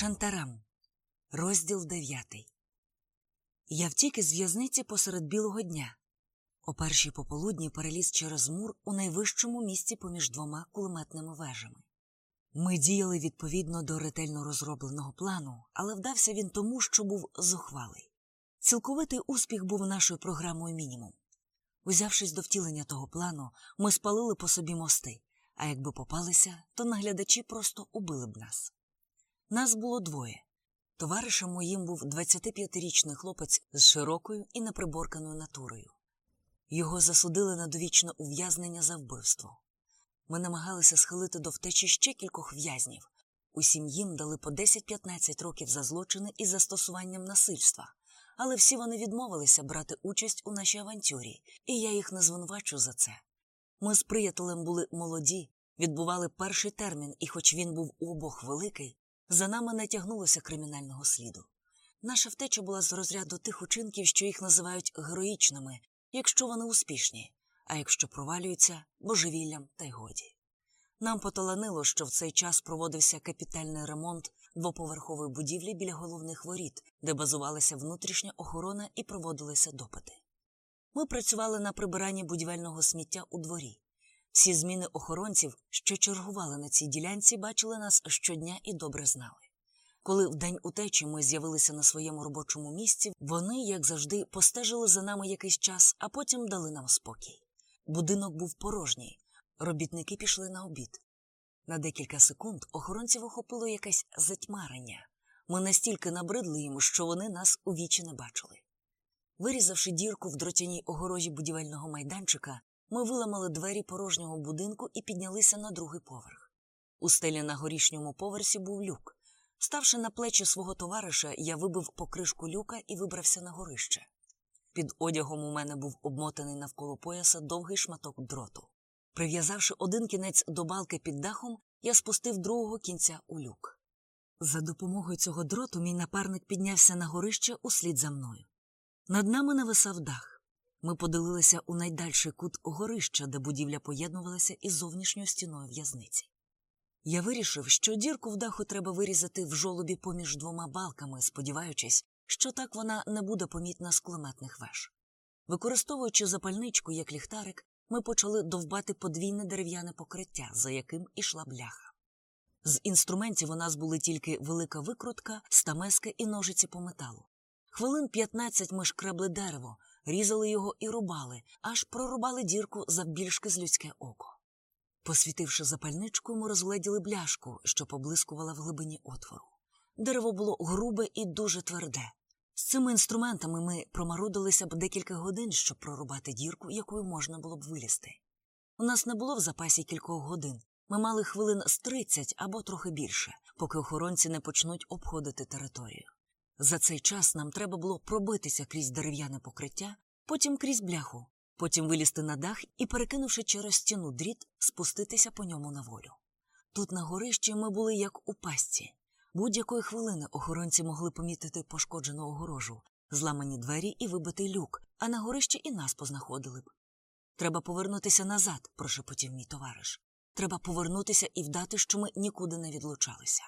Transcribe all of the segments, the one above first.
Шантарам. Розділ дев'ятий. Я втік із в'язниці посеред білого дня. О першій пополудні переліз через мур у найвищому місці поміж двома кулеметними вежами. Ми діяли відповідно до ретельно розробленого плану, але вдався він тому, що був зухвалий. Цілковитий успіх був нашою програмою мінімум. Узявшись до втілення того плану, ми спалили по собі мости, а якби попалися, то наглядачі просто убили б нас. Нас було двоє. Товаришем моїм був 25-річний хлопець з широкою і неприборканою натурою. Його засудили на довічне ув'язнення за вбивство. Ми намагалися схилити до втечі ще кількох в'язнів. Усім їм дали по 10-15 років за злочини із застосуванням насильства, але всі вони відмовилися брати участь у нашій авантюрі, і я їх не звинувачу за це. Ми з приятелем були молоді, відбували перший термін, і, хоч він був у обох великий, за нами не тягнулося кримінального сліду. Наша втеча була з розряду тих учинків, що їх називають героїчними, якщо вони успішні, а якщо провалюються божевіллям та й годі. Нам поталанило, що в цей час проводився капітальний ремонт двоповерхової будівлі біля головних воріт, де базувалася внутрішня охорона і проводилися допити. Ми працювали на прибиранні будівельного сміття у дворі. Всі зміни охоронців, що чергували на цій ділянці, бачили нас щодня і добре знали. Коли в день утечі ми з'явилися на своєму робочому місці, вони, як завжди, постежили за нами якийсь час, а потім дали нам спокій. Будинок був порожній, робітники пішли на обід. На декілька секунд охоронців охопило якесь затьмарення. Ми настільки набридли їм, що вони нас у вічі не бачили. Вирізавши дірку в дротяній огорожі будівельного майданчика, ми виламали двері порожнього будинку і піднялися на другий поверх. У стелі на горішньому поверсі був люк. Ставши на плечі свого товариша, я вибив покришку люка і вибрався на горище. Під одягом у мене був обмотаний навколо пояса довгий шматок дроту. Прив'язавши один кінець до балки під дахом, я спустив другого кінця у люк. За допомогою цього дроту мій напарник піднявся на горище услід за мною. Над нами нависав дах. Ми подивилися у найдальший кут горища, де будівля поєднувалася із зовнішньою стіною в'язниці. Я вирішив, що дірку в даху треба вирізати в жолобі поміж двома балками, сподіваючись, що так вона не буде помітна з кулеметних веж. Використовуючи запальничку як ліхтарик, ми почали довбати подвійне дерев'яне покриття, за яким ішла бляха. З інструментів у нас були тільки велика викрутка, стамеска і ножиці по металу. Хвилин 15 ми шкребли дерево, різали його і рубали, аж прорубали дірку завбільшки з людське око. Посвітивши запальничку, ми розгледіли бляшку, що поблискувала в глибині отвору. Дерево було грубе і дуже тверде. З цими інструментами ми промарудилися б декілька годин, щоб прорубати дірку, якою можна було б вилізти. У нас не було в запасі кількох годин. Ми мали хвилин з 30 або трохи більше, поки охоронці не почнуть обходити територію. За цей час нам треба було пробитися крізь дерев'яне покриття, потім крізь бляху, потім вилізти на дах і, перекинувши через стіну дріт, спуститися по ньому на волю. Тут на горищі ми були як у пастці. Будь-якої хвилини охоронці могли помітити пошкоджену огорожу, зламані двері і вибитий люк, а на горищі і нас познаходили б. Треба повернутися назад, прошепотів мій товариш. Треба повернутися і вдати, що ми нікуди не відлучалися.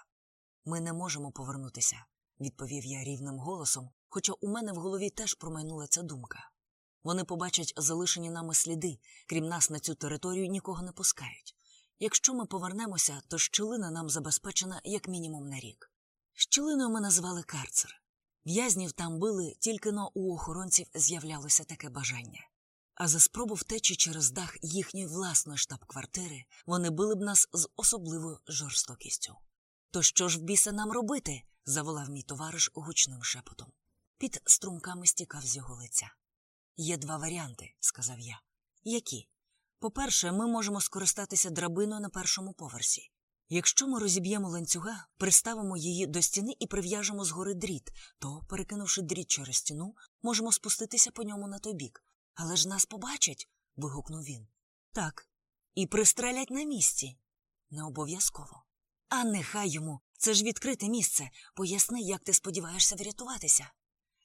Ми не можемо повернутися, відповів я рівним голосом, хоча у мене в голові теж промайнула ця думка. Вони побачать залишені нами сліди, крім нас на цю територію нікого не пускають. Якщо ми повернемося, то щілина нам забезпечена як мінімум на рік. Щілиною ми назвали карцер. В'язнів там били, тільки но у охоронців з'являлося таке бажання. А за спробу втечі через дах їхньої власної штаб-квартири вони били б нас з особливою жорстокістю. То що ж в біса нам робити? Заволав мій товариш гучним шепотом. Під струмками стікав з його лиця. Є два варіанти, сказав я. Які? По-перше, ми можемо скористатися драбиною на першому поверсі. Якщо ми розіб'ємо ланцюга, приставимо її до стіни і прив'яжемо згори дріт, то, перекинувши дріт через стіну, можемо спуститися по ньому на той бік. Але ж нас побачать. вигукнув він. Так. І пристрелять на місці. Не обов'язково. А нехай йому. Це ж відкрите місце. Поясни, як ти сподіваєшся врятуватися.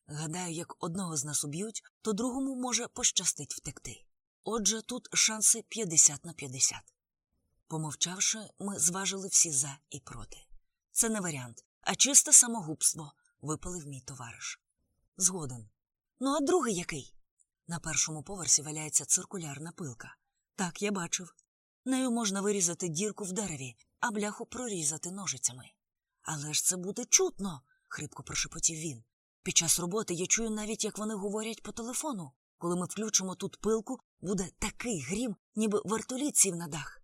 Гадаю, як одного з нас уб'ють, то другому може пощастить втекти. Отже, тут шанси 50 на 50. Помовчавши, ми зважили всі за і проти. Це не варіант, а чисте самогубство, випалив мій товариш. Згоден. Ну, а другий який? На першому поверсі валяється циркулярна пилка. Так, я бачив. Нею можна вирізати дірку в дереві, а бляху прорізати ножицями. Але ж це буде чутно, хрипко прошепотів він. Під час роботи я чую навіть, як вони говорять по телефону. Коли ми включимо тут пилку, буде такий грім, ніби вертоліт на дах.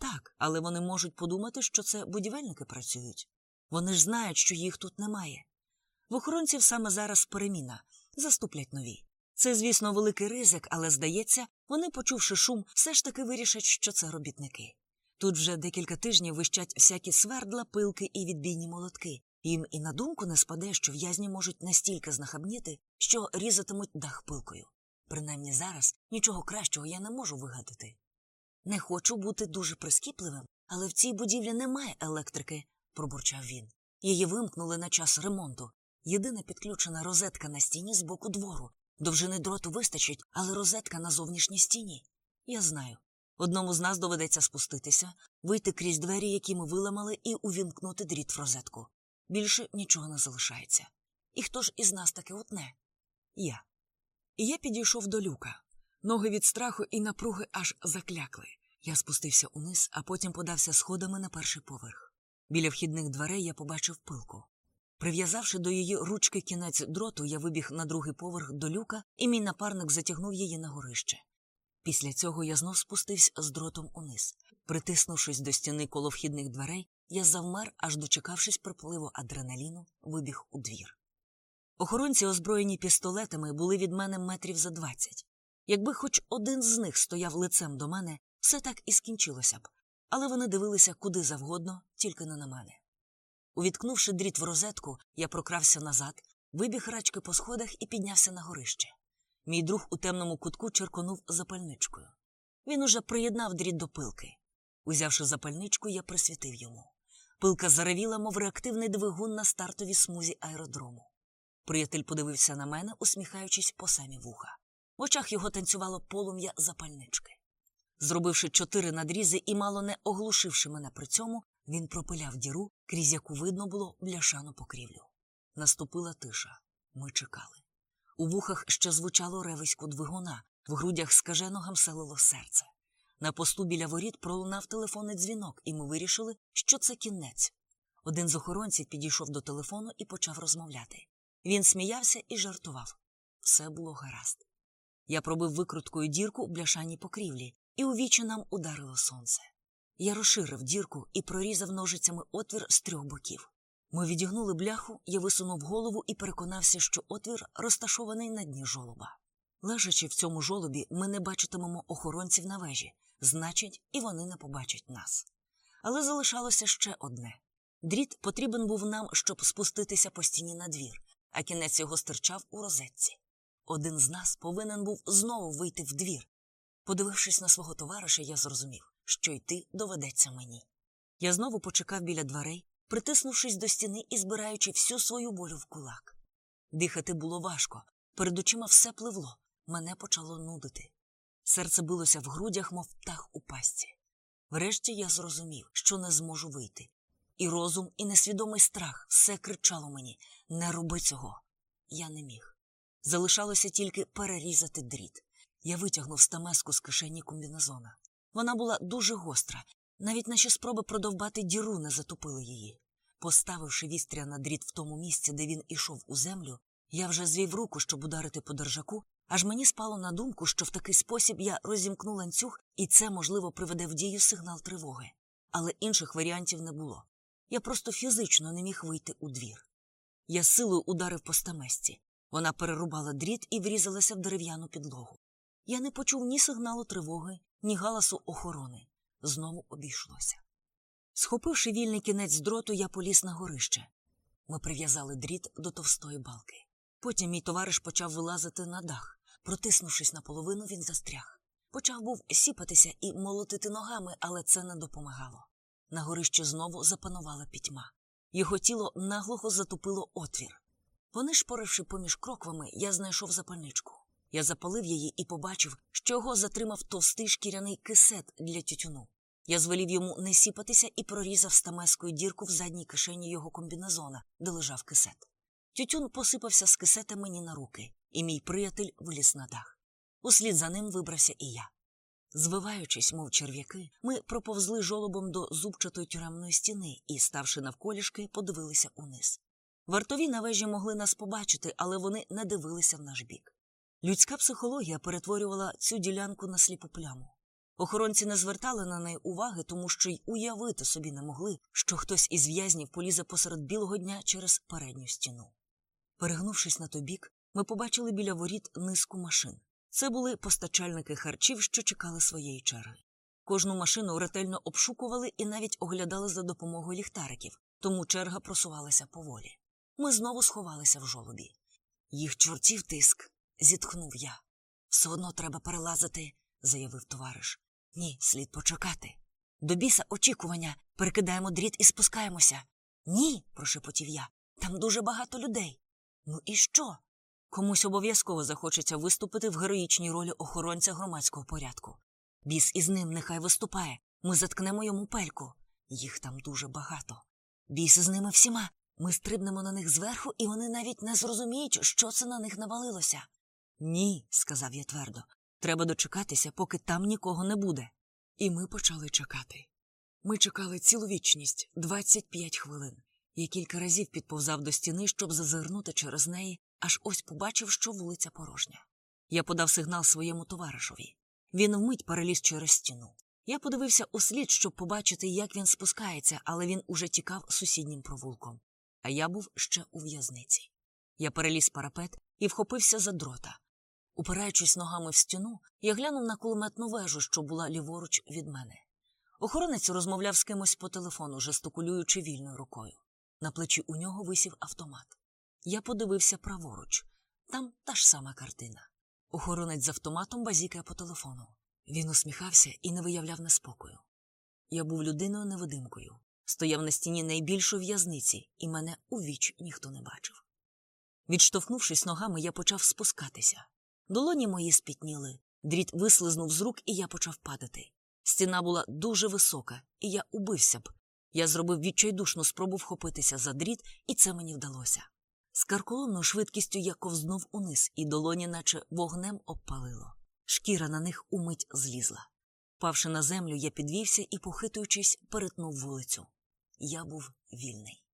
Так, але вони можуть подумати, що це будівельники працюють. Вони ж знають, що їх тут немає. В охоронців саме зараз переміна, заступлять нові. Це, звісно, великий ризик, але, здається, вони, почувши шум, все ж таки вирішать, що це робітники. Тут вже декілька тижнів вищать всякі свердла, пилки і відбійні молотки. Їм і на думку не спаде, що в'язні можуть настільки знахабніти, що різатимуть дах пилкою. Принаймні зараз нічого кращого я не можу вигадати. Не хочу бути дуже прискіпливим, але в цій будівлі немає електрики, пробурчав він. Її вимкнули на час ремонту. Єдина підключена розетка на стіні з боку двору. Довжини дроту вистачить, але розетка на зовнішній стіні. Я знаю. Одному з нас доведеться спуститися, вийти крізь двері, які ми виламали, і увімкнути дріт в розетку. Більше нічого не залишається. І хто ж із нас таки утне? Я. Я підійшов до люка. Ноги від страху і напруги аж заклякли. Я спустився униз, а потім подався сходами на перший поверх. Біля вхідних дверей я побачив пилку. Прив'язавши до її ручки кінець дроту, я вибіг на другий поверх до люка, і мій напарник затягнув її на горище. Після цього я знов спустився з дротом униз. Притиснувшись до стіни коло вхідних дверей, я завмер, аж дочекавшись припливу адреналіну, вибіг у двір. Охоронці, озброєні пістолетами, були від мене метрів за двадцять. Якби хоч один з них стояв лицем до мене, все так і скінчилося б, але вони дивилися куди завгодно, тільки не на мене. Увіткнувши дріт в розетку, я прокрався назад, вибіг рачки по сходах і піднявся на горище. Мій друг у темному кутку черконув запальничкою. Він уже приєднав дріт до пилки. Узявши запальничку, я присвітив йому. Пилка заревіла, мов реактивний двигун на стартовій смузі аеродрому. Приятель подивився на мене, усміхаючись по самі вуха. В очах його танцювало полум'я запальнички. Зробивши чотири надрізи і мало не оглушивши мене при цьому, він пропиляв діру, крізь яку видно було бляшану покрівлю. Наступила тиша. Ми чекали. У вухах ще звучало ревисько двигуна, в грудях скажено гамселило серце. На посту біля воріт пролунав телефонний дзвінок, і ми вирішили, що це кінець. Один з охоронців підійшов до телефону і почав розмовляти. Він сміявся і жартував. Все було гаразд. Я пробив викруткою дірку у бляшаній покрівлі, і у вічі нам ударило сонце. Я розширив дірку і прорізав ножицями отвір з трьох боків. Ми відігнули бляху, я висунув голову і переконався, що отвір розташований на дні жолоба. Лежачи в цьому жолобі, ми не бачитимемо охоронців на вежі, значить, і вони не побачать нас. Але залишалося ще одне дріт потрібен був нам, щоб спуститися по стіні на двір, а кінець його стирчав у розетці. Один з нас повинен був знову вийти в двір. Подивившись на свого товариша, я зрозумів, що йти доведеться мені. Я знову почекав біля дверей, притиснувшись до стіни і збираючи всю свою болю в кулак. Дихати було важко, перед очима все пливло, мене почало нудити. Серце билося в грудях, мов птах у пастці. Врешті я зрозумів, що не зможу вийти. І розум, і несвідомий страх все кричало мені не роби цього. Я не міг. Залишалося тільки перерізати дріт. Я витягнув стамеску з кишені комбінезона. Вона була дуже гостра, навіть наші спроби продовбати діру не затопили її. Поставивши вістря на дріт в тому місці, де він ішов у землю, я вже звів руку, щоб ударити по держаку, аж мені спало на думку, що в такий спосіб я розімкну ланцюг, і це, можливо, приведе в дію сигнал тривоги. Але інших варіантів не було. Я просто фізично не міг вийти у двір. Я силою ударив по стамесці. Вона перерубала дріт і врізалася в дерев'яну підлогу. Я не почув ні сигналу тривоги, ні галасу охорони. Знову обійшлося. Схопивши вільний кінець дроту, я поліз на горище. Ми прив'язали дріт до товстої балки. Потім мій товариш почав вилазити на дах. Протиснувшись наполовину, він застряг. Почав був сіпатися і молотити ногами, але це не допомагало. На горищі знову запанувала пітьма. Його тіло наглухо затупило отвір. Понишпоривши поміж кроквами, я знайшов запальничку. Я запалив її і побачив, що його затримав товстий шкіряний кисет для тютюну. Я звелів йому не сіпатися і прорізав стамескою дірку в задній кишені його комбінезона, де лежав кисет. Тютюн посипався з кисета мені на руки, і мій приятель виліз на дах. Услід за ним вибрався і я. Звиваючись, мов черв'яки, ми проповзли жолобом до зубчатої тюремної стіни і, ставши навколішки, подивилися униз. Вартові на вежі могли нас побачити, але вони не дивилися в наш бік. Людська психологія перетворювала цю ділянку на сліпу пляму. Охоронці не звертали на неї уваги, тому що й уявити собі не могли, що хтось із в'язнів полізе посеред білого дня через передню стіну. Перегнувшись на той бік, ми побачили біля воріт низку машин. Це були постачальники харчів, що чекали своєї черги. Кожну машину ретельно обшукували і навіть оглядали за допомогою ліхтариків, тому черга просувалася поволі. Ми знову сховалися в жолобі. Їх чортів тиск, зітхнув я. Все одно треба перелазити, заявив товариш. Ні, слід почекати. До біса очікування, перекидаємо дріт і спускаємося. Ні, прошепотів я. Там дуже багато людей. Ну і що? Комусь обов'язково захочеться виступити в героїчній ролі охоронця громадського порядку. Біс із ним нехай виступає. Ми заткнемо йому пельку. Їх там дуже багато. Біс із ними всіма. Ми стрибнемо на них зверху, і вони навіть не зрозуміють, що це на них навалилося. Ні, сказав я твердо. Треба дочекатися, поки там нікого не буде. І ми почали чекати. Ми чекали цілу вічність 25 хвилин. Я кілька разів підповзав до стіни, щоб зазирнути через неї, аж ось побачив, що вулиця порожня. Я подав сигнал своєму товаришові. Він вмить переліз через стіну. Я подивився услід, щоб побачити, як він спускається, але він уже тікав сусіднім провулком. А я був ще у в'язниці. Я переліз парапет і вхопився за дрота. Упираючись ногами в стіну, я глянув на кулеметну вежу, що була ліворуч від мене. Охоронець розмовляв з кимось по телефону, жестикулюючи вільною рукою. На плечі у нього висів автомат. Я подивився праворуч. Там та ж сама картина. Охоронець з автоматом базікає по телефону. Він усміхався і не виявляв неспокою. Я був людиною невидимкою, стояв на стіні найбільшої в'язниці, і мене у віч ніхто не бачив. Відштовхнувшись ногами, я почав спускатися. Долоні мої спітніли, дріт вислизнув з рук, і я почав падати. Стіна була дуже висока, і я убився б. Я зробив відчайдушну спробу вхопитися за дріт, і це мені вдалося. З карколомною швидкістю я ковзнув униз, і долоні, наче вогнем обпалило. Шкіра на них умить злізла. Павши на землю, я підвівся і, похитуючись, перетнув вулицю. Я був вільний.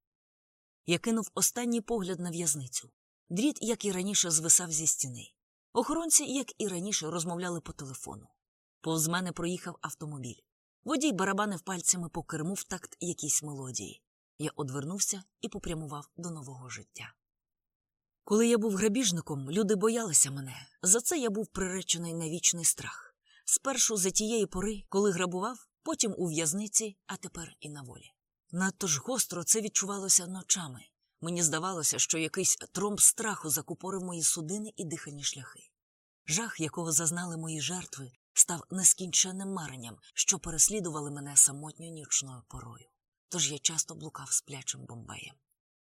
Я кинув останній погляд на в'язницю. Дріт, як і раніше, звисав зі стіни. Охоронці, як і раніше, розмовляли по телефону. Повз мене проїхав автомобіль. Водій барабанив пальцями по керму в такт якійсь мелодії. Я одвернувся і попрямував до нового життя. Коли я був грабіжником, люди боялися мене. За це я був приречений на вічний страх. Спершу за тієї пори, коли грабував, потім у в'язниці, а тепер і на волі. Надто ж гостро це відчувалося ночами. Мені здавалося, що якийсь тромб страху закупорив мої судини і дихальні шляхи. Жах, якого зазнали мої жертви, став нескінченним маренням, що переслідували мене самотньою нічною порою. Тож я часто блукав сплячим бомбеєм.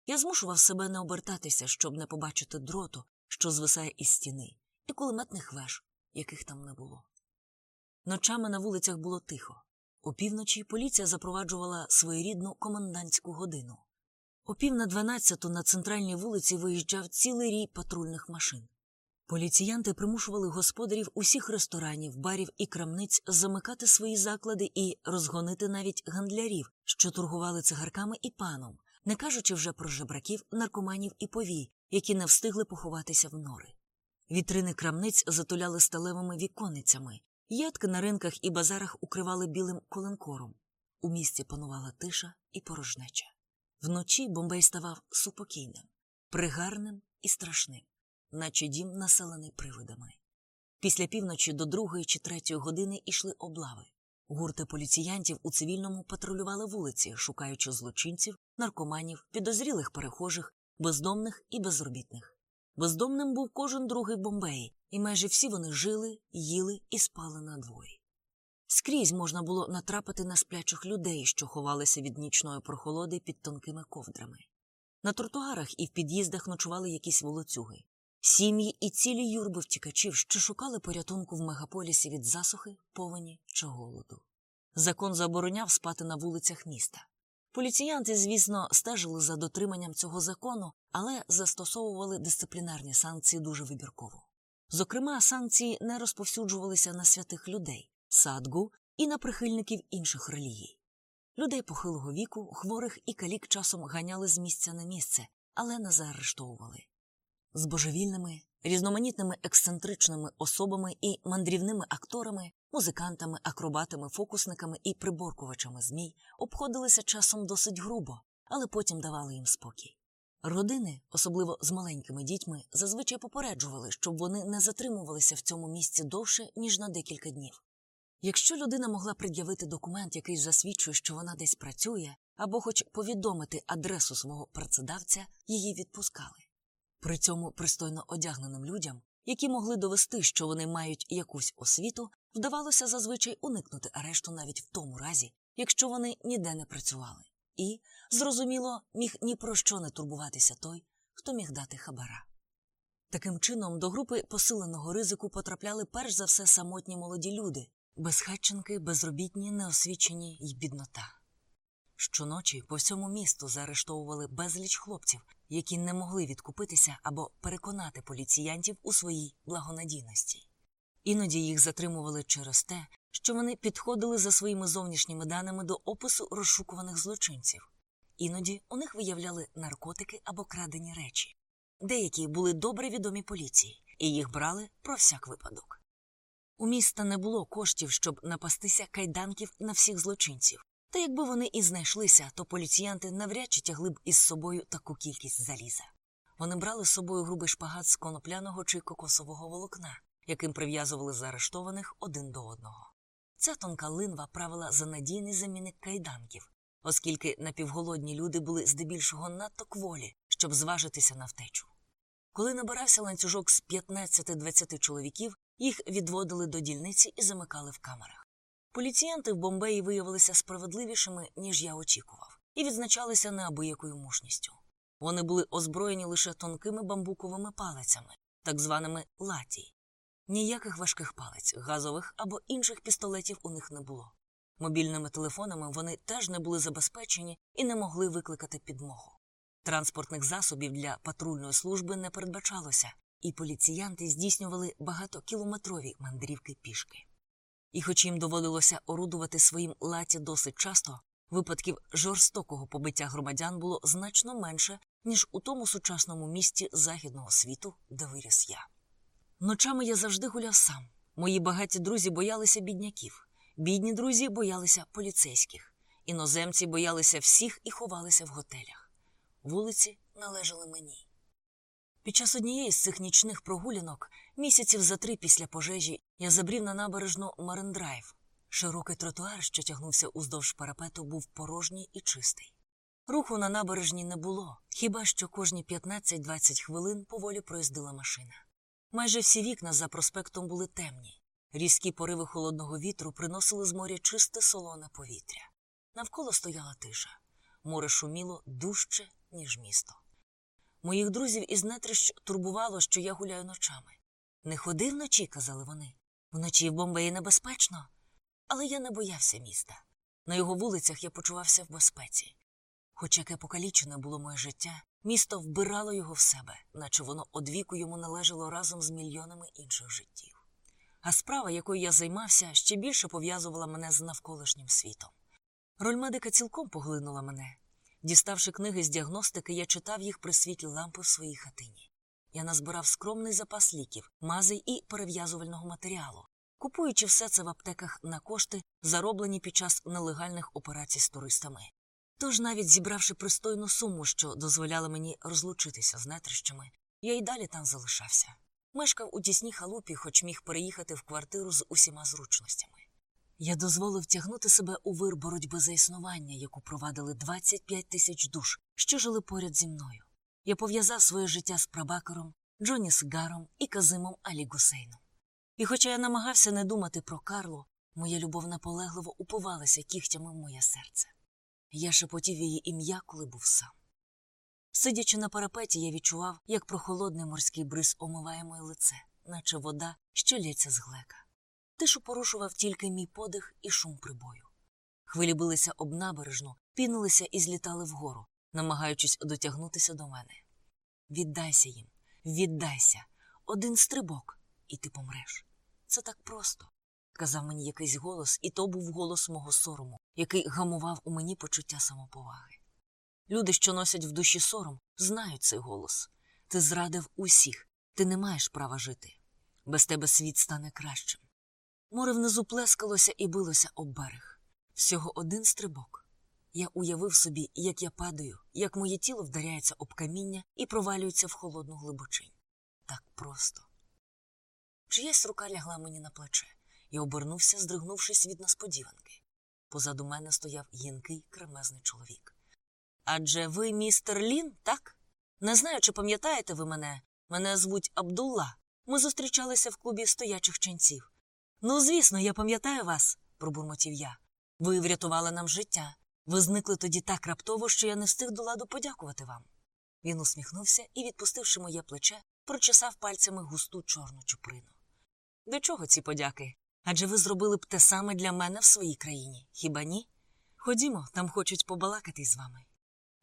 Я змушував себе не обертатися, щоб не побачити дроту, що звисає із стіни, і кулеметних веж, яких там не було. Ночами на вулицях було тихо. Опівночі поліція запроваджувала своєрідну комендантську годину. О пів на дванадцяту на центральній вулиці виїжджав цілий рій патрульних машин. Поліціянти примушували господарів усіх ресторанів, барів і крамниць замикати свої заклади і розгонити навіть гандлярів, що торгували цигарками і паном, не кажучи вже про жебраків, наркоманів і повій, які не встигли поховатися в нори. Вітрини крамниць затуляли сталевими віконницями, ядки на ринках і базарах укривали білим коленкором. У місті панувала тиша і порожнеча. Вночі Бомбей ставав супокійним, пригарним і страшним, наче дім населений привидами. Після півночі до другої чи третьої години йшли облави. Гурти поліціянтів у цивільному патрулювали вулиці, шукаючи злочинців, наркоманів, підозрілих перехожих, бездомних і безробітних. Бездомним був кожен другий Бомбей, і майже всі вони жили, їли і спали на дворі. Скрізь можна було натрапити на сплячих людей, що ховалися від нічної прохолоди під тонкими ковдрами. На тротуарах і в під'їздах ночували якісь волоцюги, сім'ї і цілі юрби втікачів, що шукали порятунку в мегаполісі від засухи, повені чи голоду. Закон забороняв спати на вулицях міста. Поліціянти, звісно, стежили за дотриманням цього закону, але застосовували дисциплінарні санкції дуже вибірково. Зокрема, санкції не розповсюджувалися на святих людей, садгу і на прихильників інших релігій. Людей похилого віку, хворих і калік часом ганяли з місця на місце, але не заарештовували. З божевільними, різноманітними ексцентричними особами і мандрівними акторами, музикантами, акробатами, фокусниками і приборкувачами змій обходилися часом досить грубо, але потім давали їм спокій. Родини, особливо з маленькими дітьми, зазвичай попереджували, щоб вони не затримувалися в цьому місці довше, ніж на декілька днів. Якщо людина могла пред'явити документ, який засвідчує, що вона десь працює, або хоч повідомити адресу свого працедавця, її відпускали. При цьому пристойно одягненим людям, які могли довести, що вони мають якусь освіту, вдавалося зазвичай уникнути арешту навіть в тому разі, якщо вони ніде не працювали. І, зрозуміло, міг ні про що не турбуватися той, хто міг дати хабара. Таким чином, до групи посиленого ризику потрапляли перш за все самотні молоді люди, безхатченки, безробітні, неосвічені й біднота. Щоночі по всьому місту заарештовували безліч хлопців, які не могли відкупитися або переконати поліціянтів у своїй благонадійності. Іноді їх затримували через те, що вони підходили за своїми зовнішніми даними до опису розшукуваних злочинців. Іноді у них виявляли наркотики або крадені речі. Деякі були добре відомі поліції, і їх брали про всяк випадок. У міста не було коштів, щоб напастися кайданків на всіх злочинців. Та якби вони і знайшлися, то поліціянти навряд чи тягли б із собою таку кількість заліза. Вони брали з собою грубий шпагат з конопляного чи кокосового волокна, яким прив'язували заарештованих один до одного. Ця тонка линва правила за надійний замінник кайданків, оскільки напівголодні люди були здебільшого надто кволі, щоб зважитися на втечу. Коли набирався ланцюжок з 15-20 чоловіків, їх відводили до дільниці і замикали в камерах. Поліціянти в Бомбеї виявилися справедливішими, ніж я очікував, і відзначалися неабиякою мужністю. Вони були озброєні лише тонкими бамбуковими палицями, так званими латі. Ніяких важких палець, газових або інших пістолетів у них не було. Мобільними телефонами вони теж не були забезпечені і не могли викликати підмогу. Транспортних засобів для патрульної служби не передбачалося, і поліціянти здійснювали багатокілометрові мандрівки пішки. І хоч їм доводилося орудувати своїм латі досить часто, випадків жорстокого побиття громадян було значно менше, ніж у тому сучасному місті західного світу, де виріс я. Ночами я завжди гуляв сам. Мої багаті друзі боялися бідняків, бідні друзі боялися поліцейських, іноземці боялися всіх і ховалися в готелях. Вулиці належали мені. Під час однієї з цих нічних прогулянок, місяців за три після пожежі, я забрів на набережну Марендрайв. Широкий тротуар, що тягнувся уздовж парапету, був порожній і чистий. Руху на набережні не було, хіба що кожні 15-20 хвилин поволі проїздила машина. Майже всі вікна за проспектом були темні. Різкі пориви холодного вітру приносили з моря чисте солоне повітря. Навколо стояла тиша. Море шуміло дужче, ніж місто. Моїх друзів із нетрищ турбувало, що я гуляю ночами. Не ходи вночі, казали вони. Вночі в Бомбеї небезпечно. Але я не боявся міста. На його вулицях я почувався в безпеці. Хоч яке покалічене було моє життя, місто вбирало його в себе, наче воно одвіку йому належало разом з мільйонами інших життів. А справа, якою я займався, ще більше пов'язувала мене з навколишнім світом. Роль медика цілком поглинула мене. Діставши книги з діагностики, я читав їх при світлі лампи в своїй хатині. Я назбирав скромний запас ліків, мазей і перев'язувального матеріалу, купуючи все це в аптеках на кошти, зароблені під час нелегальних операцій з туристами. Тож, навіть зібравши пристойну суму, що дозволяла мені розлучитися з нетрищами, я й далі там залишався. Мешкав у тісній халупі, хоч міг переїхати в квартиру з усіма зручностями. Я дозволив тягнути себе у вир боротьби за існування, яку провадили 25 тисяч душ, що жили поряд зі мною. Я пов'язав своє життя з прабакером, Джоні Сгаром і Казимом Алі Гусейном. І хоча я намагався не думати про Карлу, моя любов наполегливо упивалася кігтями в моє серце. Я шепотів її ім'я, коли був сам. Сидячи на парапеті, я відчував, як прохолодний морський бриз омиває моє лице, наче вода, що лється з глека. Тишу порушував тільки мій подих і шум прибою. Хвилі билися об набережну, пінилися і злітали вгору, намагаючись дотягнутися до мене. Віддайся їм, віддайся. Один стрибок, і ти помреш. Це так просто, казав мені якийсь голос, і то був голос мого сорому, який гамував у мені почуття самоповаги. Люди, що носять в душі сором, знають цей голос. Ти зрадив усіх, ти не маєш права жити. Без тебе світ стане кращим. Море внизу плескалося і билося об берег. Всього один стрибок. Я уявив собі, як я падаю, як моє тіло вдаряється об каміння і провалюється в холодну глибочинь. Так просто. Чиясь рука лягла мені на плече і обернувся, здригнувшись від несподіванки. Позаду мене стояв гінкий кремезний чоловік. Адже ви містер Лін, так? Не знаю, чи пам'ятаєте ви мене. Мене звуть Абдулла. Ми зустрічалися в клубі стоячих ченців. Ну, звісно, я пам'ятаю вас, пробурмотів я. Ви врятували нам життя. Ви зникли тоді так раптово, що я не встиг до ладу подякувати вам. Він усміхнувся і, відпустивши моє плече, прочесав пальцями густу чорну чуприну. До чого ці подяки? Адже ви зробили б те саме для мене в своїй країні, хіба ні? Ходімо, там хочуть побалакати з вами.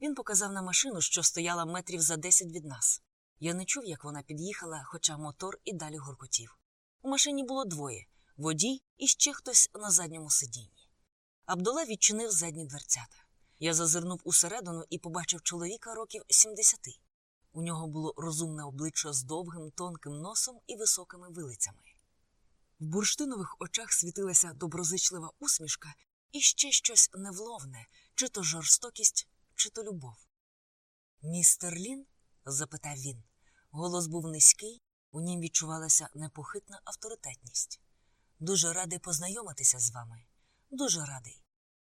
Він показав на машину, що стояла метрів за десять від нас. Я не чув, як вона під'їхала, хоча мотор і далі гуркотів. У машині було двоє водій і ще хтось на задньому сидінні. Абдула відчинив задні дверцята. Я зазирнув усередину і побачив чоловіка років сімдесяти. У нього було розумне обличчя з довгим тонким носом і високими вилицями. В бурштинових очах світилася доброзичлива усмішка і ще щось невловне, чи то жорстокість, чи то любов. Містер Лін? запитав він. Голос був низький, у нім відчувалася непохитна авторитетність. Дуже радий познайомитися з вами. Дуже радий.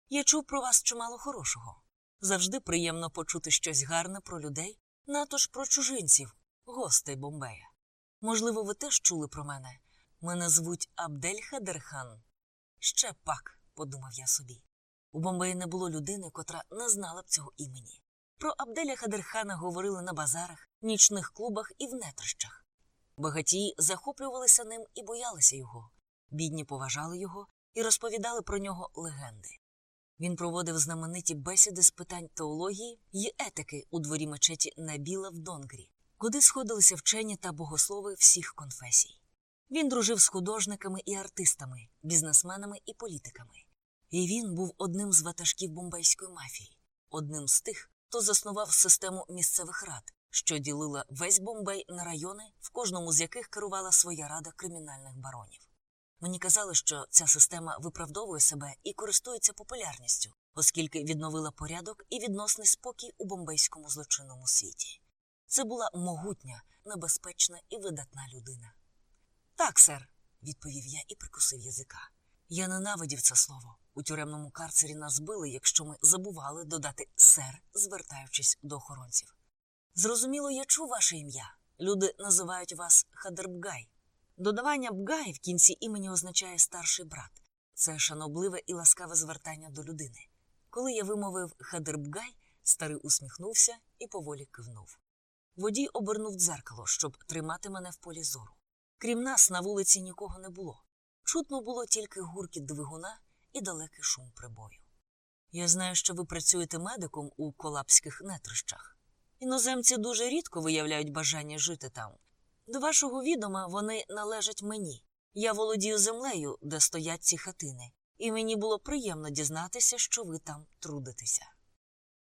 Я чув про вас чимало хорошого. Завжди приємно почути щось гарне про людей, надто ж про чужинців, гостей Бомбея. Можливо, ви теж чули про мене. Мене звуть Абдель Хадерхан. Ще пак, подумав я собі. У Бомбеї не було людини, котра не знала б цього імені. Про Абделя Хадерхана говорили на базарах, нічних клубах і в нетрищах. Багатії захоплювалися ним і боялися його. Бідні поважали його і розповідали про нього легенди. Він проводив знамениті бесіди з питань теології й етики у дворі мечеті Набіла в Донгрі, куди сходилися вчені та богослови всіх конфесій. Він дружив з художниками і артистами, бізнесменами і політиками. І він був одним з ватажків бомбейської мафії, одним з тих, хто заснував систему місцевих рад, що ділила весь Бомбей на райони, в кожному з яких керувала своя рада кримінальних баронів. Мені казали, що ця система виправдовує себе і користується популярністю, оскільки відновила порядок і відносний спокій у бомбейському злочинному світі. Це була могутня, небезпечна і видатна людина. Так, сер, відповів я і прикусив язика. Я ненавидів це слово. У тюремному карцері нас били, якщо ми забували додати сер, звертаючись до охоронців. Зрозуміло, я чув ваше ім'я. Люди називають вас Хадербгай. Додавання бгай в кінці імені означає старший брат. Це шанобливе і ласкаве звертання до людини. Коли я вимовив Хадербгай, старий усміхнувся і поволі кивнув. Водій обернув дзеркало, щоб тримати мене в полі зору. Крім нас, на вулиці нікого не було. Чутно було тільки гуркіт двигуна і далекий шум прибою. Я знаю, що ви працюєте медиком у колапських нетрищах. Іноземці дуже рідко виявляють бажання жити там. До вашого відома вони належать мені. Я володію землею, де стоять ці хатини, і мені було приємно дізнатися, що ви там трудитеся.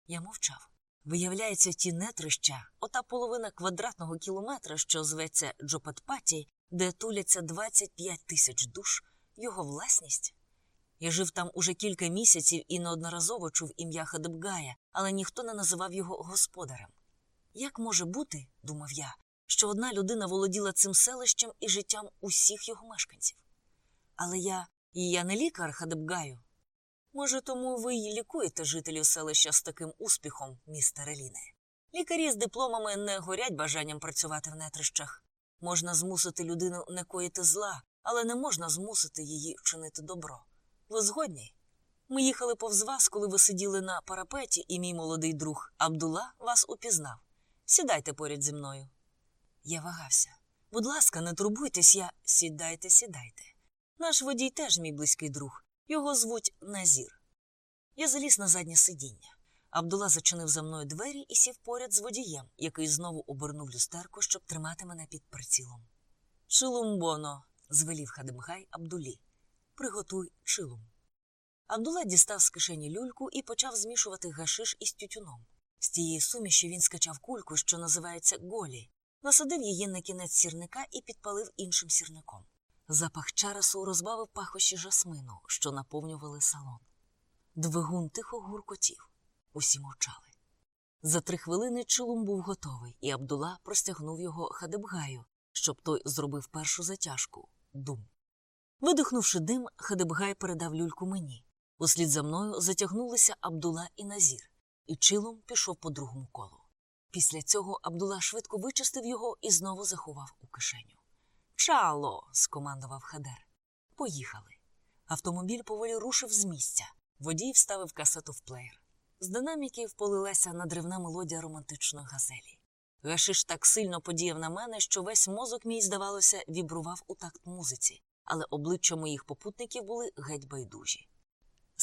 Я мовчав. Виявляється, ті нетрища, ота половина квадратного кілометра, що зветься Джопатпаті, де туляться 25 тисяч душ, його власність. Я жив там уже кілька місяців і неодноразово чув ім'я Хадебгая, але ніхто не називав його господарем. Як може бути, думав я, що одна людина володіла цим селищем і життям усіх його мешканців? Але я і я не лікар Хадебгаю. Може, тому ви й лікуєте жителів селища з таким успіхом, містере Ліне. Лікарі з дипломами не горять бажанням працювати в нетрищах. Можна змусити людину не коїти зла, але не можна змусити її вчинити добро. Ви згодні? Ми їхали повз вас, коли ви сиділи на парапеті, і мій молодий друг Абдула вас упізнав. Сідайте поряд зі мною. Я вагався. Будь ласка, не турбуйтесь, я сідайте, сідайте. Наш водій теж мій близький друг. Його звуть Назір. Я заліз на заднє сидіння. Абдула зачинив за мною двері і сів поряд з водієм, який знову обернув люстерку, щоб тримати мене під прицілом. Чилумбоно, звелів Хадимгай Абдулі. Приготуй чилум. Абдула дістав з кишені люльку і почав змішувати гашиш із тютюном. З тієї суміші він скачав кульку, що називається голі, насадив її на кінець сірника і підпалив іншим сірником. Запах чарасу розбавив пахощі жасмину, що наповнювали салон. Двигун тихо гуркотів. Усі мовчали. За три хвилини чулум був готовий, і Абдула простягнув його Хадебгаю, щоб той зробив першу затяжку дум. Видихнувши дим, Хадебгай передав люльку мені. Услід за мною затягнулися Абдула і Назір, і чилом пішов по другому колу. Після цього Абдула швидко вичистив його і знову заховав у кишеню. Чало. скомандував Хадер. Поїхали. Автомобіль поволі рушив з місця. Водій вставив касету в плеєр. З динаміків полилася надривна мелодія романтичної газелі. Гашиш так сильно подіяв на мене, що весь мозок мій, здавалося, вібрував у такт музиці, але обличчя моїх попутників були геть байдужі.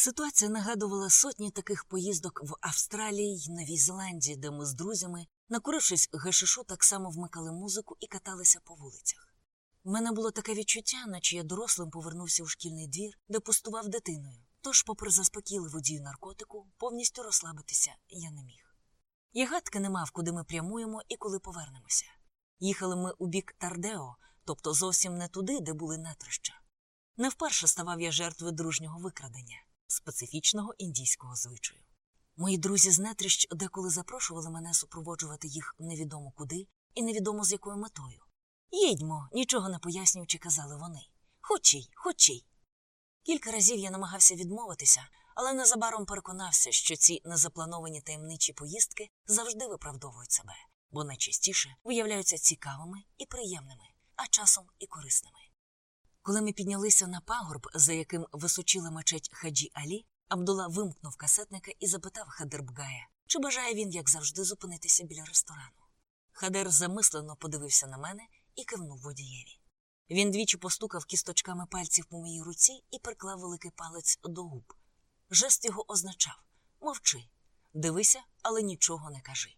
Ситуація нагадувала сотні таких поїздок в Австралії й Новій Зеландії, де ми з друзями, накурившись гашишу, так само вмикали музику і каталися по вулицях. У мене було таке відчуття, наче я дорослим повернувся у шкільний двір, де пустував дитиною. Тож, попри заспокійливу дію наркотику, повністю розслабитися я не міг. Я гадки не мав, куди ми прямуємо і коли повернемося. Їхали ми у бік Тардео, тобто зовсім не туди, де були нетрища. Не вперше ставав я жертвою дружнього викрадення, специфічного індійського звичаю. Мої друзі з нетрищ деколи запрошували мене супроводжувати їх невідомо куди і невідомо з якою метою. Їдьмо, нічого не пояснюючи, казали вони. Хочій, хочій. Кілька разів я намагався відмовитися, але незабаром переконався, що ці незаплановані таємничі поїздки завжди виправдовують себе, бо найчастіше виявляються цікавими і приємними, а часом і корисними. Коли ми піднялися на пагорб, за яким височила мечеть Хаджі Алі, Абдула вимкнув касетника і запитав Хадербгая, чи бажає він, як завжди, зупинитися біля ресторану. Хадер замислено подивився на мене і кивнув водієві. Він двічі постукав кісточками пальців по моїй руці і приклав великий палець до губ. Жест його означав мовчи, дивися, але нічого не кажи.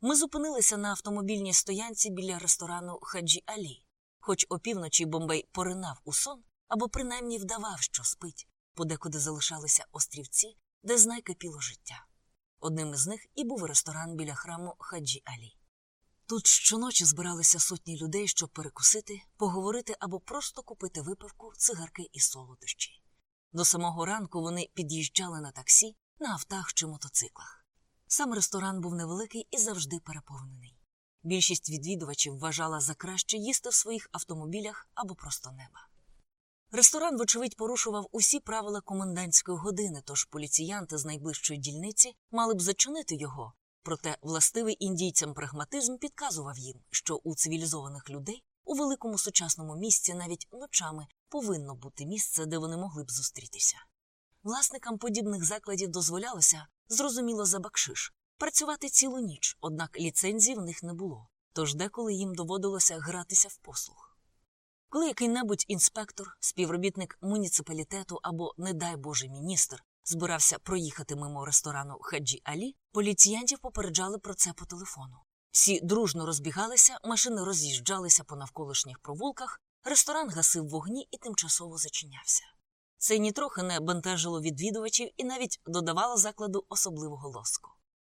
Ми зупинилися на автомобільній стоянці біля ресторану Хаджі Алі, хоч опівночі Бомбей поринав у сон або принаймні вдавав, що спить, подекуди залишалися острівці, де знай кипіло життя. Одним із них і був ресторан біля храму Хаджі Алі. Тут щоночі збиралися сотні людей, щоб перекусити, поговорити або просто купити випивку, цигарки і солодощі. До самого ранку вони під'їжджали на таксі, на автах чи мотоциклах. Сам ресторан був невеликий і завжди переповнений. Більшість відвідувачів вважала за краще їсти в своїх автомобілях або просто неба. Ресторан, вочевидь, порушував усі правила комендантської години, тож поліціянти з найближчої дільниці мали б зачинити його, Проте властивий індійцям прагматизм підказував їм, що у цивілізованих людей у великому сучасному місці навіть ночами повинно бути місце, де вони могли б зустрітися. Власникам подібних закладів дозволялося, зрозуміло за бакшиш, працювати цілу ніч, однак ліцензії в них не було, тож деколи їм доводилося гратися в послуг. Коли який-небудь інспектор, співробітник муніципалітету або, не дай Боже, міністр збирався проїхати мимо ресторану Хаджі Алі, поліціянтів попереджали про це по телефону. Всі дружно розбігалися, машини роз'їжджалися по навколишніх провулках, ресторан гасив вогні і тимчасово зачинявся. Це нітрохи не бентежило відвідувачів і навіть додавало закладу особливого лоску.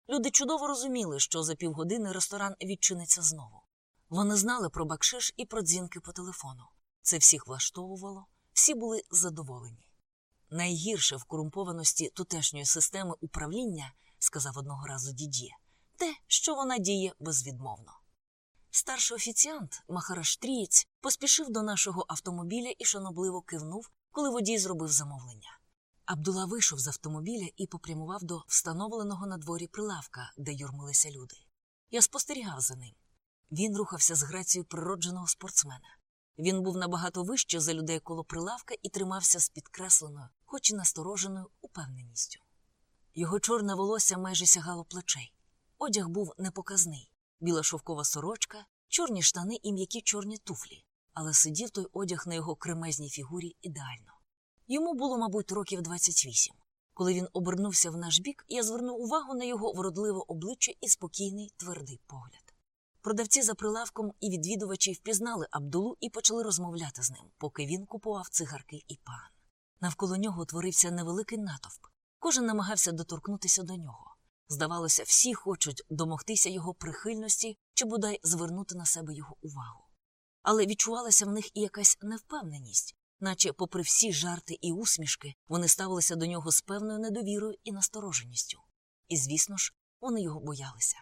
Люди чудово розуміли, що за півгодини ресторан відчиниться знову. Вони знали про бакшиш і про дзвінки по телефону. Це всіх влаштовувало, всі були задоволені. Найгірше в корумпованості тутешньої системи управління, сказав одного разу дідє, те, що вона діє безвідмовно. Старший офіціант, Махараштрієць, поспішив до нашого автомобіля і шанобливо кивнув, коли водій зробив замовлення. Абдула вийшов з автомобіля і попрямував до встановленого на дворі прилавка, де юрмилися люди. Я спостерігав за ним. Він рухався з грацією природженого спортсмена. Він був набагато вище за людей коло прилавка і тримався з підкресленою, хоч і настороженою упевненістю. Його чорне волосся майже сягало плечей. Одяг був непоказний біла шовкова сорочка, чорні штани і м'які чорні туфлі, але сидів той одяг на його кремезній фігурі ідеально. Йому було, мабуть, років 28. Коли він обернувся в наш бік, я звернув увагу на його вродливе обличчя і спокійний твердий погляд. Продавці за прилавком і відвідувачі впізнали Абдулу і почали розмовляти з ним, поки він купував цигарки і пан. Навколо нього утворився невеликий натовп. Кожен намагався доторкнутися до нього. Здавалося, всі хочуть домогтися його прихильності чи бодай звернути на себе його увагу. Але відчувалася в них і якась невпевненість, наче, попри всі жарти і усмішки, вони ставилися до нього з певною недовірою і настороженістю. І, звісно ж, вони його боялися.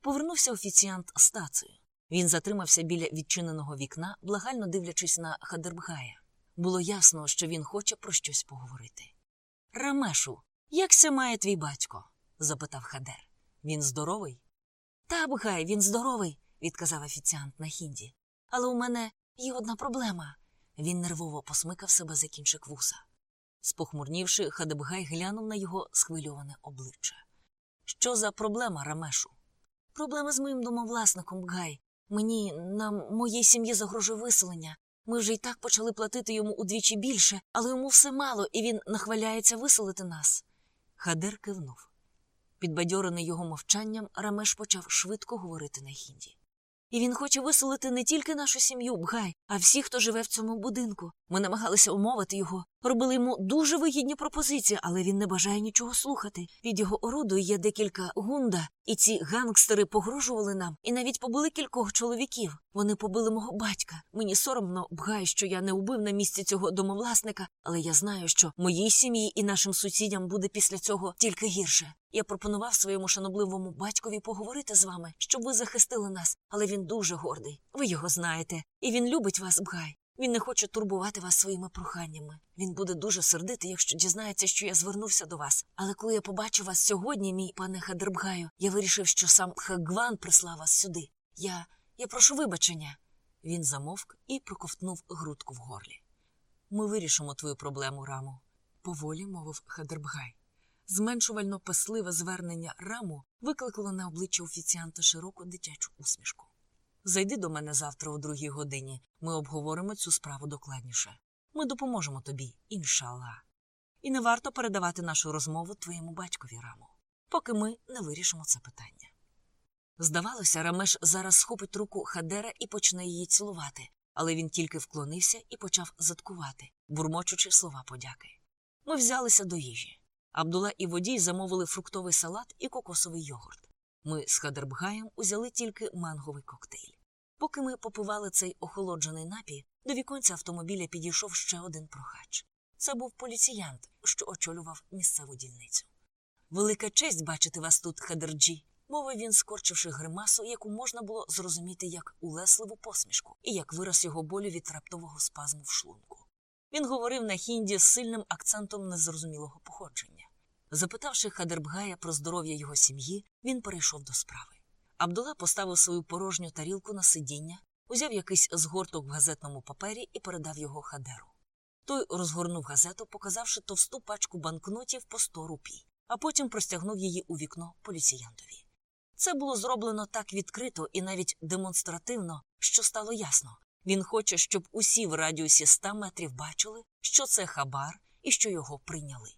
Повернувся офіціант з тацею. Він затримався біля відчиненого вікна, благально дивлячись на Хадербгая. Було ясно, що він хоче про щось поговорити. Рамешу, як ся має твій батько? запитав Хадер. Він здоровий? Та, Бгай, він здоровий, відказав офіціант на хінді. Але у мене є одна проблема. Він нервово посмикав себе за кінчик вуса. Спохмурнівши, Хадебгай глянув на його схвильоване обличчя. Що за проблема, Рамешу? Проблема з моїм домовласником, Бгай. Мені, нам, моїй сім'ї загрожує виселення. Ми вже й так почали платити йому удвічі більше, але йому все мало, і він нахваляється виселити нас. Хадер кивнув. Підбадьорений його мовчанням, Рамеш почав швидко говорити на хінді. І він хоче виселити не тільки нашу сім'ю, Бгай, а всіх, хто живе в цьому будинку. Ми намагалися умовити його, робили йому дуже вигідні пропозиції, але він не бажає нічого слухати. Від його ороду є декілька гунда, і ці гангстери погрожували нам і навіть побили кількох чоловіків. Вони побили мого батька. Мені соромно, Бгай, що я не убив на місці цього домовласника, але я знаю, що моїй сім'ї і нашим сусідям буде після цього тільки гірше. Я пропонував своєму шанобливому батькові поговорити з вами, щоб ви захистили нас, але він дуже гордий. Ви його знаєте, і він любить вас, Бгай. Він не хоче турбувати вас своїми проханнями. Він буде дуже сердитий, якщо дізнається, що я звернувся до вас. Але коли я побачив вас сьогодні, мій пане Хадербгаю, я вирішив, що сам Хагван прислав вас сюди. Я. я прошу вибачення. Він замовк і проковтнув грудку в горлі. Ми вирішимо твою проблему, Раму, поволі мовив Хадербгай. Зменшувально песливе звернення раму викликало на обличчя офіціанта широку дитячу усмішку. Зайди до мене завтра о другій годині, ми обговоримо цю справу докладніше. Ми допоможемо тобі, іншалла. І не варто передавати нашу розмову твоєму батькові раму, поки ми не вирішимо це питання. Здавалося, Рамеш зараз схопить руку Хадера і почне її цілувати, але він тільки вклонився і почав заткувати, бурмочучи слова подяки. Ми взялися до їжі. Абдула і водій замовили фруктовий салат і кокосовий йогурт. Ми з Хадербгаєм узяли тільки манговий коктейль. Поки ми попивали цей охолоджений напій, до віконця автомобіля підійшов ще один прохач. Це був поліціянт, що очолював місцеву дільницю. Велика честь бачити вас тут, Хадерджі, мовив він, скорчивши гримасу, яку можна було зрозуміти як улесливу посмішку і як вираз його болю від раптового спазму в шлунку. Він говорив на хінді з сильним акцентом незрозумілого походження. Запитавши Хадербгая про здоров'я його сім'ї, він перейшов до справи. Абдула поставив свою порожню тарілку на сидіння, узяв якийсь згорток в газетному папері і передав його Хадеру. Той розгорнув газету, показавши товсту пачку банкнотів по сто рупій, а потім простягнув її у вікно поліціянтові. Це було зроблено так відкрито і навіть демонстративно, що стало ясно. Він хоче, щоб усі в радіусі ста метрів бачили, що це хабар і що його прийняли.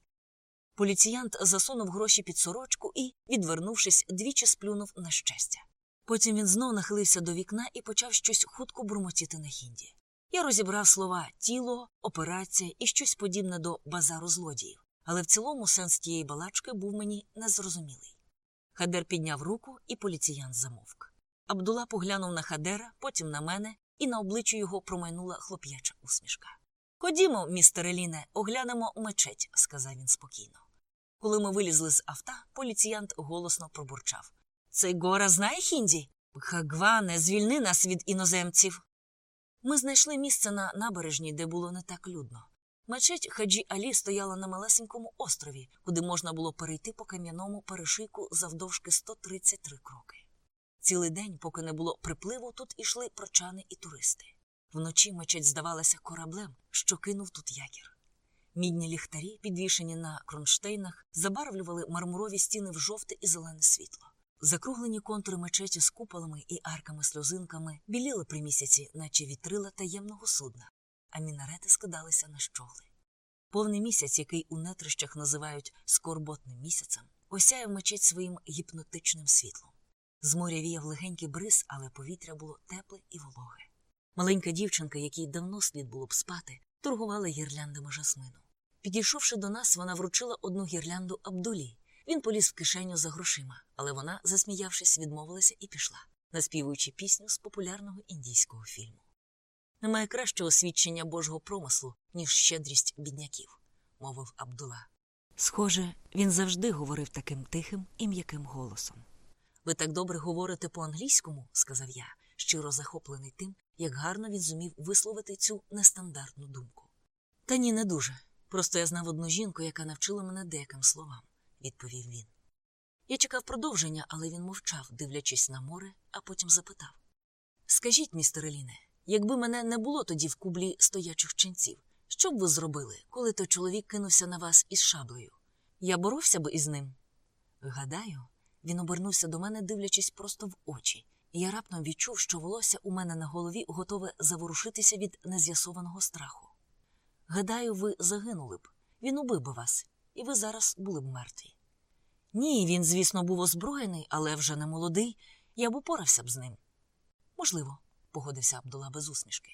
Поліціянт засунув гроші під сорочку і, відвернувшись, двічі сплюнув на щастя. Потім він знов нахилився до вікна і почав щось хутко бурмотіти на хінді. Я розібрав слова тіло, операція і щось подібне до базару злодіїв, але в цілому сенс тієї балачки був мені незрозумілий. Хадер підняв руку, і поліціянт замовк. Абдула поглянув на Хадера, потім на мене, і на обличчю його промайнула хлоп'яча усмішка. Ходімо, містере Ліне, оглянемо мечеть, сказав він спокійно. Коли ми вилізли з авто, поліціянт голосно пробурчав. Цей гора знає хінді? Хагване, звільни нас від іноземців. Ми знайшли місце на набережній, де було не так людно. Мечеть Хаджі Алі стояла на малесенькому острові, куди можна було перейти по кам'яному перешийку завдовжки 133 кроки. Цілий день, поки не було припливу, тут ішли прочани і туристи. Вночі мечеть здавалася кораблем, що кинув тут якір. Мідні ліхтарі, підвішені на кронштейнах, забарвлювали мармурові стіни в жовте і зелене світло. Закруглені контури мечеті з куполами і арками-сльозинками біліли при місяці, наче вітрила таємного судна, а мінарети скидалися на щогли. Повний місяць, який у нетрищах називають скорботним місяцем, осяяв мечеть своїм гіпнотичним світлом. З моря віяв легенький бриз, але повітря було тепле і вологе. Маленька дівчинка, якій давно слід було б спати, торгувала гірляндами жасмину. Підійшовши до нас, вона вручила одну гірлянду Абдулі. Він поліз в кишеню за грошима, але вона, засміявшись, відмовилася і пішла, наспівуючи пісню з популярного індійського фільму. Немає кращого свідчення Божого промислу, ніж щедрість бідняків, мовив Абдула. Схоже, він завжди говорив таким тихим і м'яким голосом. Ви так добре говорите по-англійському, сказав я, щиро захоплений тим, як гарно він зумів висловити цю нестандартну думку. Та ні, не дуже. Просто я знав одну жінку, яка навчила мене деяким словам, відповів він. Я чекав продовження, але він мовчав, дивлячись на море, а потім запитав Скажіть, містере Ліне, якби мене не було тоді в кублі стоячих ченців, що б ви зробили, коли той чоловік кинувся на вас із шаблею? Я боровся б із ним. Гадаю, він обернувся до мене, дивлячись просто в очі, і я раптом відчув, що волосся у мене на голові готове заворушитися від нез'ясованого страху. Гадаю, ви загинули б, він убив би вас, і ви зараз були б мертві. Ні, він, звісно, був озброєний, але вже не молодий, я б упорався б з ним. Можливо, погодився Абдула без усмішки.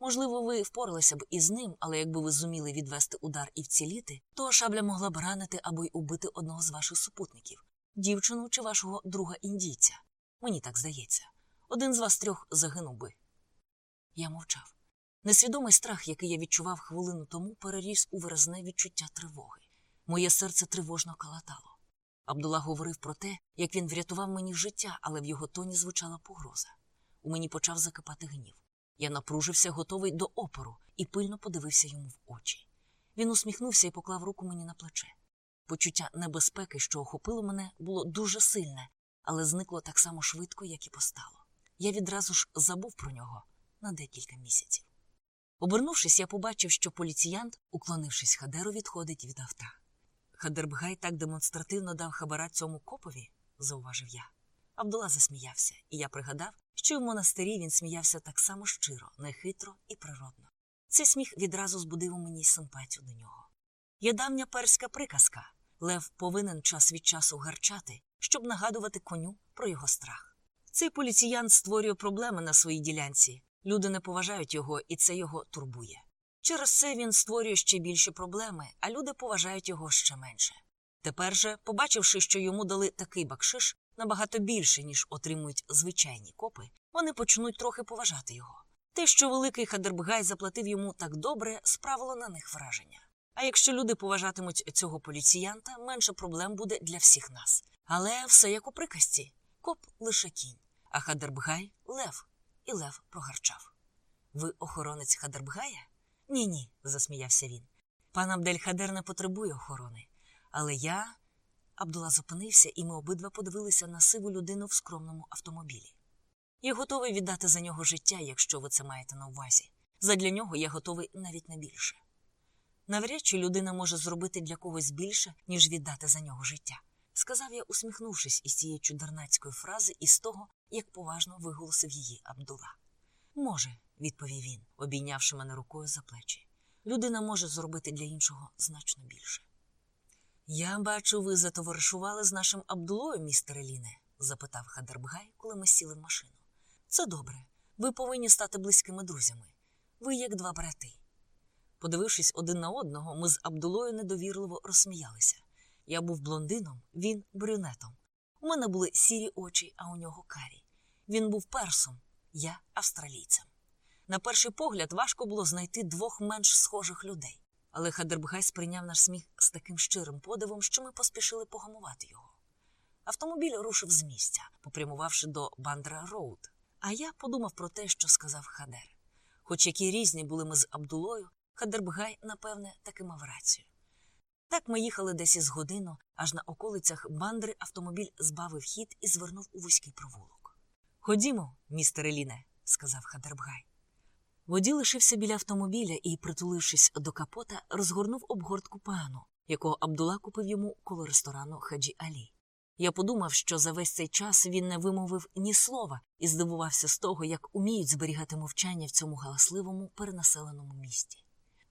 Можливо, ви впоралися б із ним, але якби ви зуміли відвести удар і вціліти, то шабля могла б ранити або й убити одного з ваших супутників, дівчину чи вашого друга індійця. Мені так здається. Один з вас трьох загинув би. Я мовчав. Несвідомий страх, який я відчував хвилину тому, переріс у виразне відчуття тривоги. Моє серце тривожно калатало. Абдула говорив про те, як він врятував мені життя, але в його тоні звучала погроза. У мені почав закипати гнів. Я напружився, готовий до опору, і пильно подивився йому в очі. Він усміхнувся і поклав руку мені на плече. Почуття небезпеки, що охопило мене, було дуже сильне, але зникло так само швидко, як і постало. Я відразу ж забув про нього на декілька місяців. Обернувшись, я побачив, що поліціянт, уклонившись Хадеру, відходить від авто. Хадербгай так демонстративно дав хабара цьому копові, зауважив я. Абдула засміявся, і я пригадав, що в монастирі він сміявся так само щиро, нехитро і природно. Цей сміх відразу збудив у мені симпатію до нього. Є давня перська приказка Лев повинен час від часу гарчати, щоб нагадувати коню про його страх. Цей поліціянт створює проблеми на своїй ділянці. Люди не поважають його, і це його турбує. Через це він створює ще більші проблеми, а люди поважають його ще менше. Тепер же, побачивши, що йому дали такий бакшиш набагато більше, ніж отримують звичайні копи, вони почнуть трохи поважати його. Те, що великий Хадербгай заплатив йому так добре, справило на них враження. А якщо люди поважатимуть цього поліціянта, менше проблем буде для всіх нас. Але все як у приказці коп лише кінь, а Хадербгай лев, і лев прогарчав. Ви охоронець Хадербгая? Ні, ні, засміявся він. Пан Абдель-Хадер не потребує охорони. Але я. Абдула зупинився, і ми обидва подивилися на сиву людину в скромному автомобілі. Я готовий віддати за нього життя, якщо ви це маєте на увазі. Задля нього я готовий навіть не більше. Навряд чи людина може зробити для когось більше, ніж віддати за нього життя, сказав я, усміхнувшись із цієї чудернацької фрази і з того, як поважно виголосив її Абдула. Може, відповів він, обійнявши мене рукою за плечі. Людина може зробити для іншого значно більше. Я бачу, ви затоваришували з нашим Абдулою, містере Ліне? запитав Хадербгай, коли ми сіли в машину. Це добре. Ви повинні стати близькими друзями. Ви як два брати. Подивившись один на одного, ми з Абдулою недовірливо розсміялися. Я був блондином, він брюнетом. У мене були сірі очі, а у нього карі. Він був персом, я австралійцем. На перший погляд важко було знайти двох менш схожих людей, але Хадербгай сприйняв наш сміх з таким щирим подивом, що ми поспішили погамувати його. Автомобіль рушив з місця, попрямувавши до Бандра Роуд, а я подумав про те, що сказав Хадер. Хоч які різні були ми з Абдулою, Хадербгай, напевне, таки мав рацію. Так ми їхали десь із годину, аж на околицях бандри автомобіль збавив хід і звернув у вузький провулок. Ходімо, містере Ліне, сказав Хадербгай. Водій лишився біля автомобіля і, притулившись до капота, розгорнув обгортку пану, якого Абдула купив йому коло ресторану Хаджі Алі. Я подумав, що за весь цей час він не вимовив ні слова і здивувався з того, як уміють зберігати мовчання в цьому галасливому перенаселеному місті.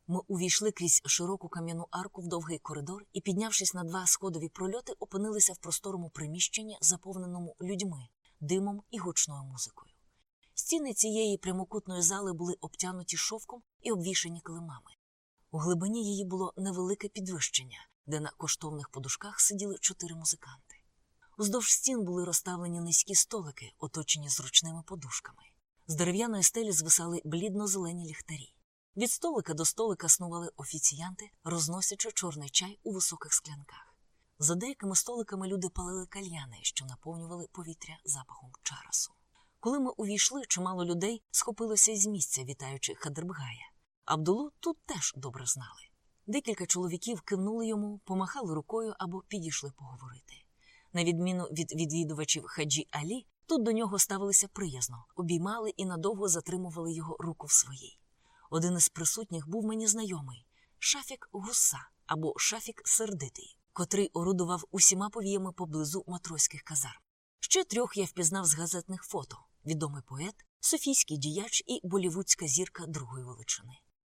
Ми увійшли крізь широку кам'яну арку в довгий коридор і, піднявшись на два сходові прольоти, опинилися в просторому приміщенні, заповненому людьми, димом і гучною музикою. Стіни цієї прямокутної зали були обтянуті шовком і обвішані килимами. У глибині її було невелике підвищення, де на коштовних подушках сиділи чотири музиканти. Уздовж стін були розставлені низькі столики, оточені зручними подушками. З дерев'яної стелі звисали блідно-зелені ліхтарі. Від столика до столика снували офіціянти, розносячи чорний чай у високих склянках. За деякими столиками люди палили кальяни, що наповнювали повітря запахом чарасу. Коли ми увійшли, чимало людей схопилося із місця, вітаючи Хадербгая. Абдулу тут теж добре знали. Декілька чоловіків кивнули йому, помахали рукою або підійшли поговорити. На відміну від відвідувачів хаджі Алі, тут до нього ставилися приязно, обіймали і надовго затримували його руку в своїй. Один із присутніх був мені знайомий шафік гуса або шафік сердитий, котрий орудував усіма повіями поблизу матроських казарм. Ще трьох я впізнав з газетних фото відомий поет, софійський діяч і болівудська зірка другої величини.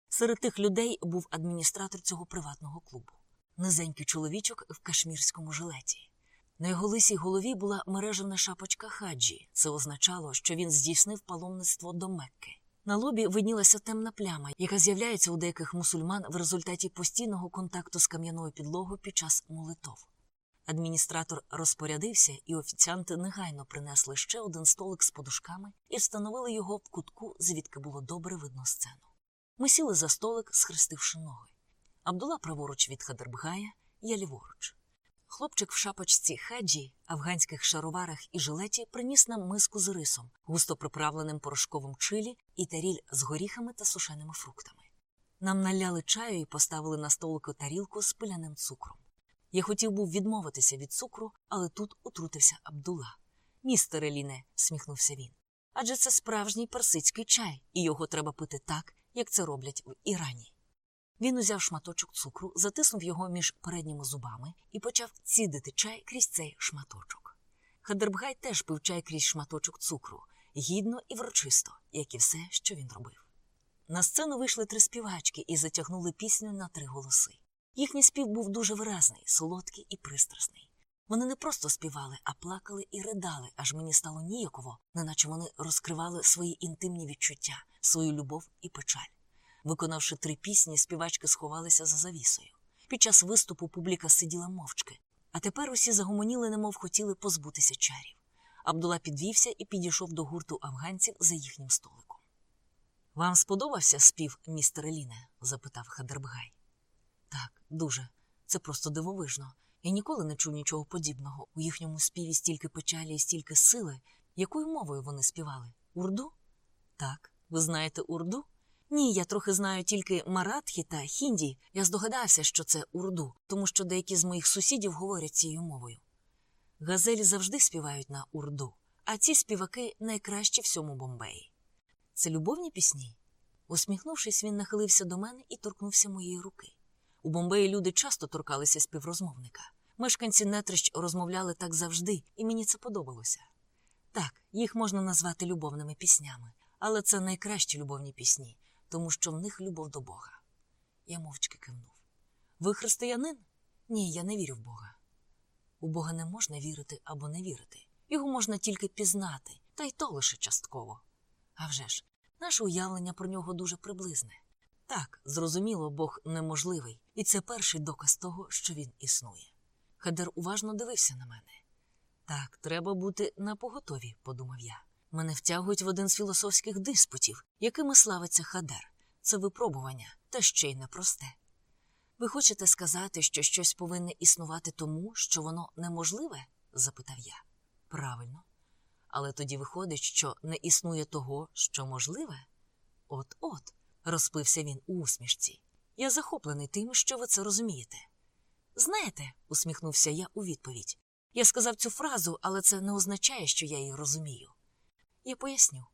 Серед тих людей був адміністратор цього приватного клубу, низенький чоловічок в кашмірському жилеті. На його лисій голові була мережена шапочка хаджі. Це означало, що він здійснив паломництво до Мекки. На лобі виднілася темна пляма, яка з'являється у деяких мусульман в результаті постійного контакту з кам'яною підлогою під час молитов. Адміністратор розпорядився, і офіціанти негайно принесли ще один столик з подушками і встановили його в кутку, звідки було добре видно сцену. Ми сіли за столик, схрестивши ноги. Абдула праворуч від Хадербгая, я ліворуч. Хлопчик в шапочці хаджі, афганських шароварах і жилеті приніс нам миску з рисом, густо приправленим порошковим чилі і таріль з горіхами та сушеними фруктами. Нам наляли чаю і поставили на столику тарілку з пиляним цукром. Я хотів був відмовитися від цукру, але тут утрутився Абдула. Містере Ліне, сміхнувся він. Адже це справжній персидський чай, і його треба пити так, як це роблять в Ірані. Він узяв шматочок цукру, затиснув його між передніми зубами і почав цідити чай крізь цей шматочок. Хадербгай теж пив чай крізь шматочок цукру, гідно і врочисто, як і все, що він робив. На сцену вийшли три співачки і затягнули пісню на три голоси. Їхній спів був дуже виразний, солодкий і пристрасний. Вони не просто співали, а плакали і ридали, аж мені стало ніяково, неначе вони розкривали свої інтимні відчуття, свою любов і печаль. Виконавши три пісні, співачки сховалися за завісою. Під час виступу публіка сиділа мовчки, а тепер усі загомоніли, немов хотіли позбутися чарів. Абдула підвівся і підійшов до гурту афганців за їхнім столиком. Вам сподобався спів, містер Ліне? запитав Хадербгай. Так, дуже. Це просто дивовижно. Я ніколи не чув нічого подібного. У їхньому співі стільки печалі і стільки сили. Якою мовою вони співали? Урду? Так. Ви знаєте урду? Ні, я трохи знаю тільки маратхі та хінді. Я здогадався, що це урду, тому що деякі з моїх сусідів говорять цією мовою. Газелі завжди співають на урду, а ці співаки найкращі всьому Бомбеї. Це любовні пісні? Усміхнувшись, він нахилився до мене і торкнувся моєї руки. У Бомбеї люди часто торкалися співрозмовника. Мешканці нетрищ розмовляли так завжди, і мені це подобалося. Так, їх можна назвати любовними піснями, але це найкращі любовні пісні, тому що в них любов до Бога. Я мовчки кивнув. Ви християнин? Ні, я не вірю в Бога. У Бога не можна вірити або не вірити. Його можна тільки пізнати, та й то лише частково. А вже ж, наше уявлення про нього дуже приблизне. Так, зрозуміло, Бог неможливий, і це перший доказ того, що він існує. Хадер уважно дивився на мене. Так, треба бути напоготові, подумав я. Мене втягують в один з філософських диспутів, якими славиться Хадер. Це випробування, та ще й непросте. Ви хочете сказати, що щось повинне існувати тому, що воно неможливе? запитав я. Правильно. Але тоді виходить, що не існує того, що можливе? От от, розпився він у усмішці. Я захоплений тим, що ви це розумієте. Знаєте, усміхнувся я у відповідь. Я сказав цю фразу, але це не означає, що я її розумію. Я поясню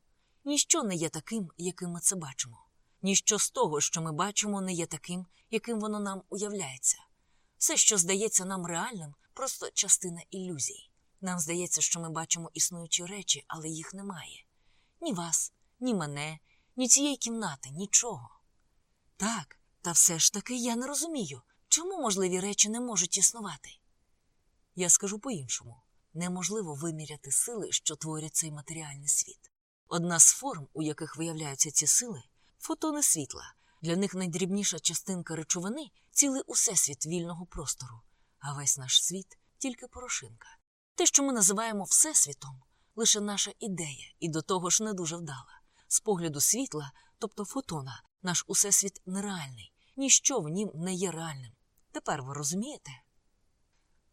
ніщо не є таким, яким ми це бачимо. Ніщо з того, що ми бачимо, не є таким, яким воно нам уявляється. Все, що здається нам реальним, просто частина ілюзій. Нам здається, що ми бачимо існуючі речі, але їх немає. Ні вас, ні мене, ні цієї кімнати, нічого. Так, Та все ж таки я не розумію, чому можливі речі не можуть існувати. Я скажу по-іншому неможливо виміряти сили, що творять цей матеріальний світ. Одна з форм, у яких виявляються ці сили, фотони світла. Для них найдрібніша частинка речовини цілий усесвіт вільного простору, а весь наш світ тільки порошинка. Те, що ми називаємо Всесвітом, лише наша ідея, і до того ж не дуже вдала. З погляду світла, тобто фотона, наш усесвіт нереальний, ніщо в нім не є реальним. Тепер ви розумієте?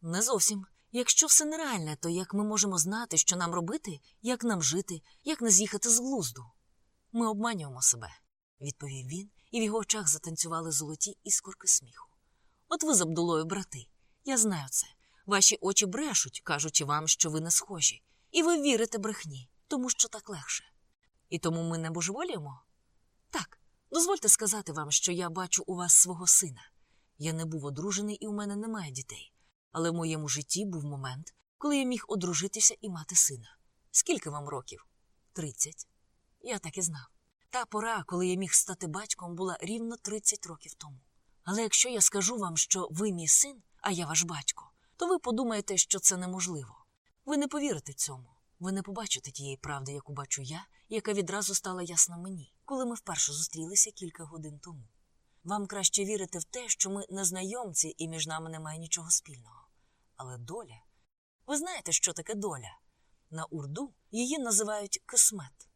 Не зовсім. Якщо все нереальне, то як ми можемо знати, що нам робити, як нам жити, як не з'їхати з глузду? Ми обманюємо себе, відповів він, і в його очах затанцювали золоті іскорки сміху. От ви з Абдулою, брати, я знаю це. Ваші очі брешуть, кажучи вам, що ви не схожі, і ви вірите брехні, тому що так легше. І тому ми не божеволіємо? Так, дозвольте сказати вам, що я бачу у вас свого сина. Я не був одружений і у мене немає дітей. Але в моєму житті був момент, коли я міг одружитися і мати сина. Скільки вам років? Тридцять. Я так і знав. Та пора, коли я міг стати батьком, була рівно 30 років тому. Але якщо я скажу вам, що ви мій син, а я ваш батько, то ви подумаєте, що це неможливо. Ви не повірите цьому. Ви не побачите тієї правди, яку бачу я, яка відразу стала ясна мені, коли ми вперше зустрілися кілька годин тому. Вам краще вірити в те, що ми незнайомці і між нами немає нічого спільного. Але доля. Ви знаєте, що таке доля? На урду її називають кисмет.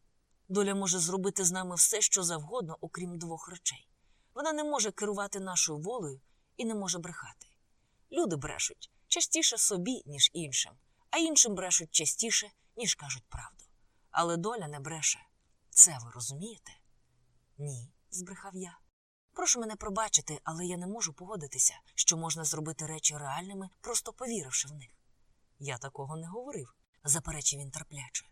Доля може зробити з нами все, що завгодно, окрім двох речей. Вона не може керувати нашою волею і не може брехати. Люди брешуть частіше собі, ніж іншим, а іншим брешуть частіше, ніж кажуть правду. Але доля не бреше. Це ви розумієте? Ні, збрехав я. Прошу мене пробачити, але я не можу погодитися, що можна зробити речі реальними, просто повіривши в них. Я такого не говорив, заперечив він терпляче.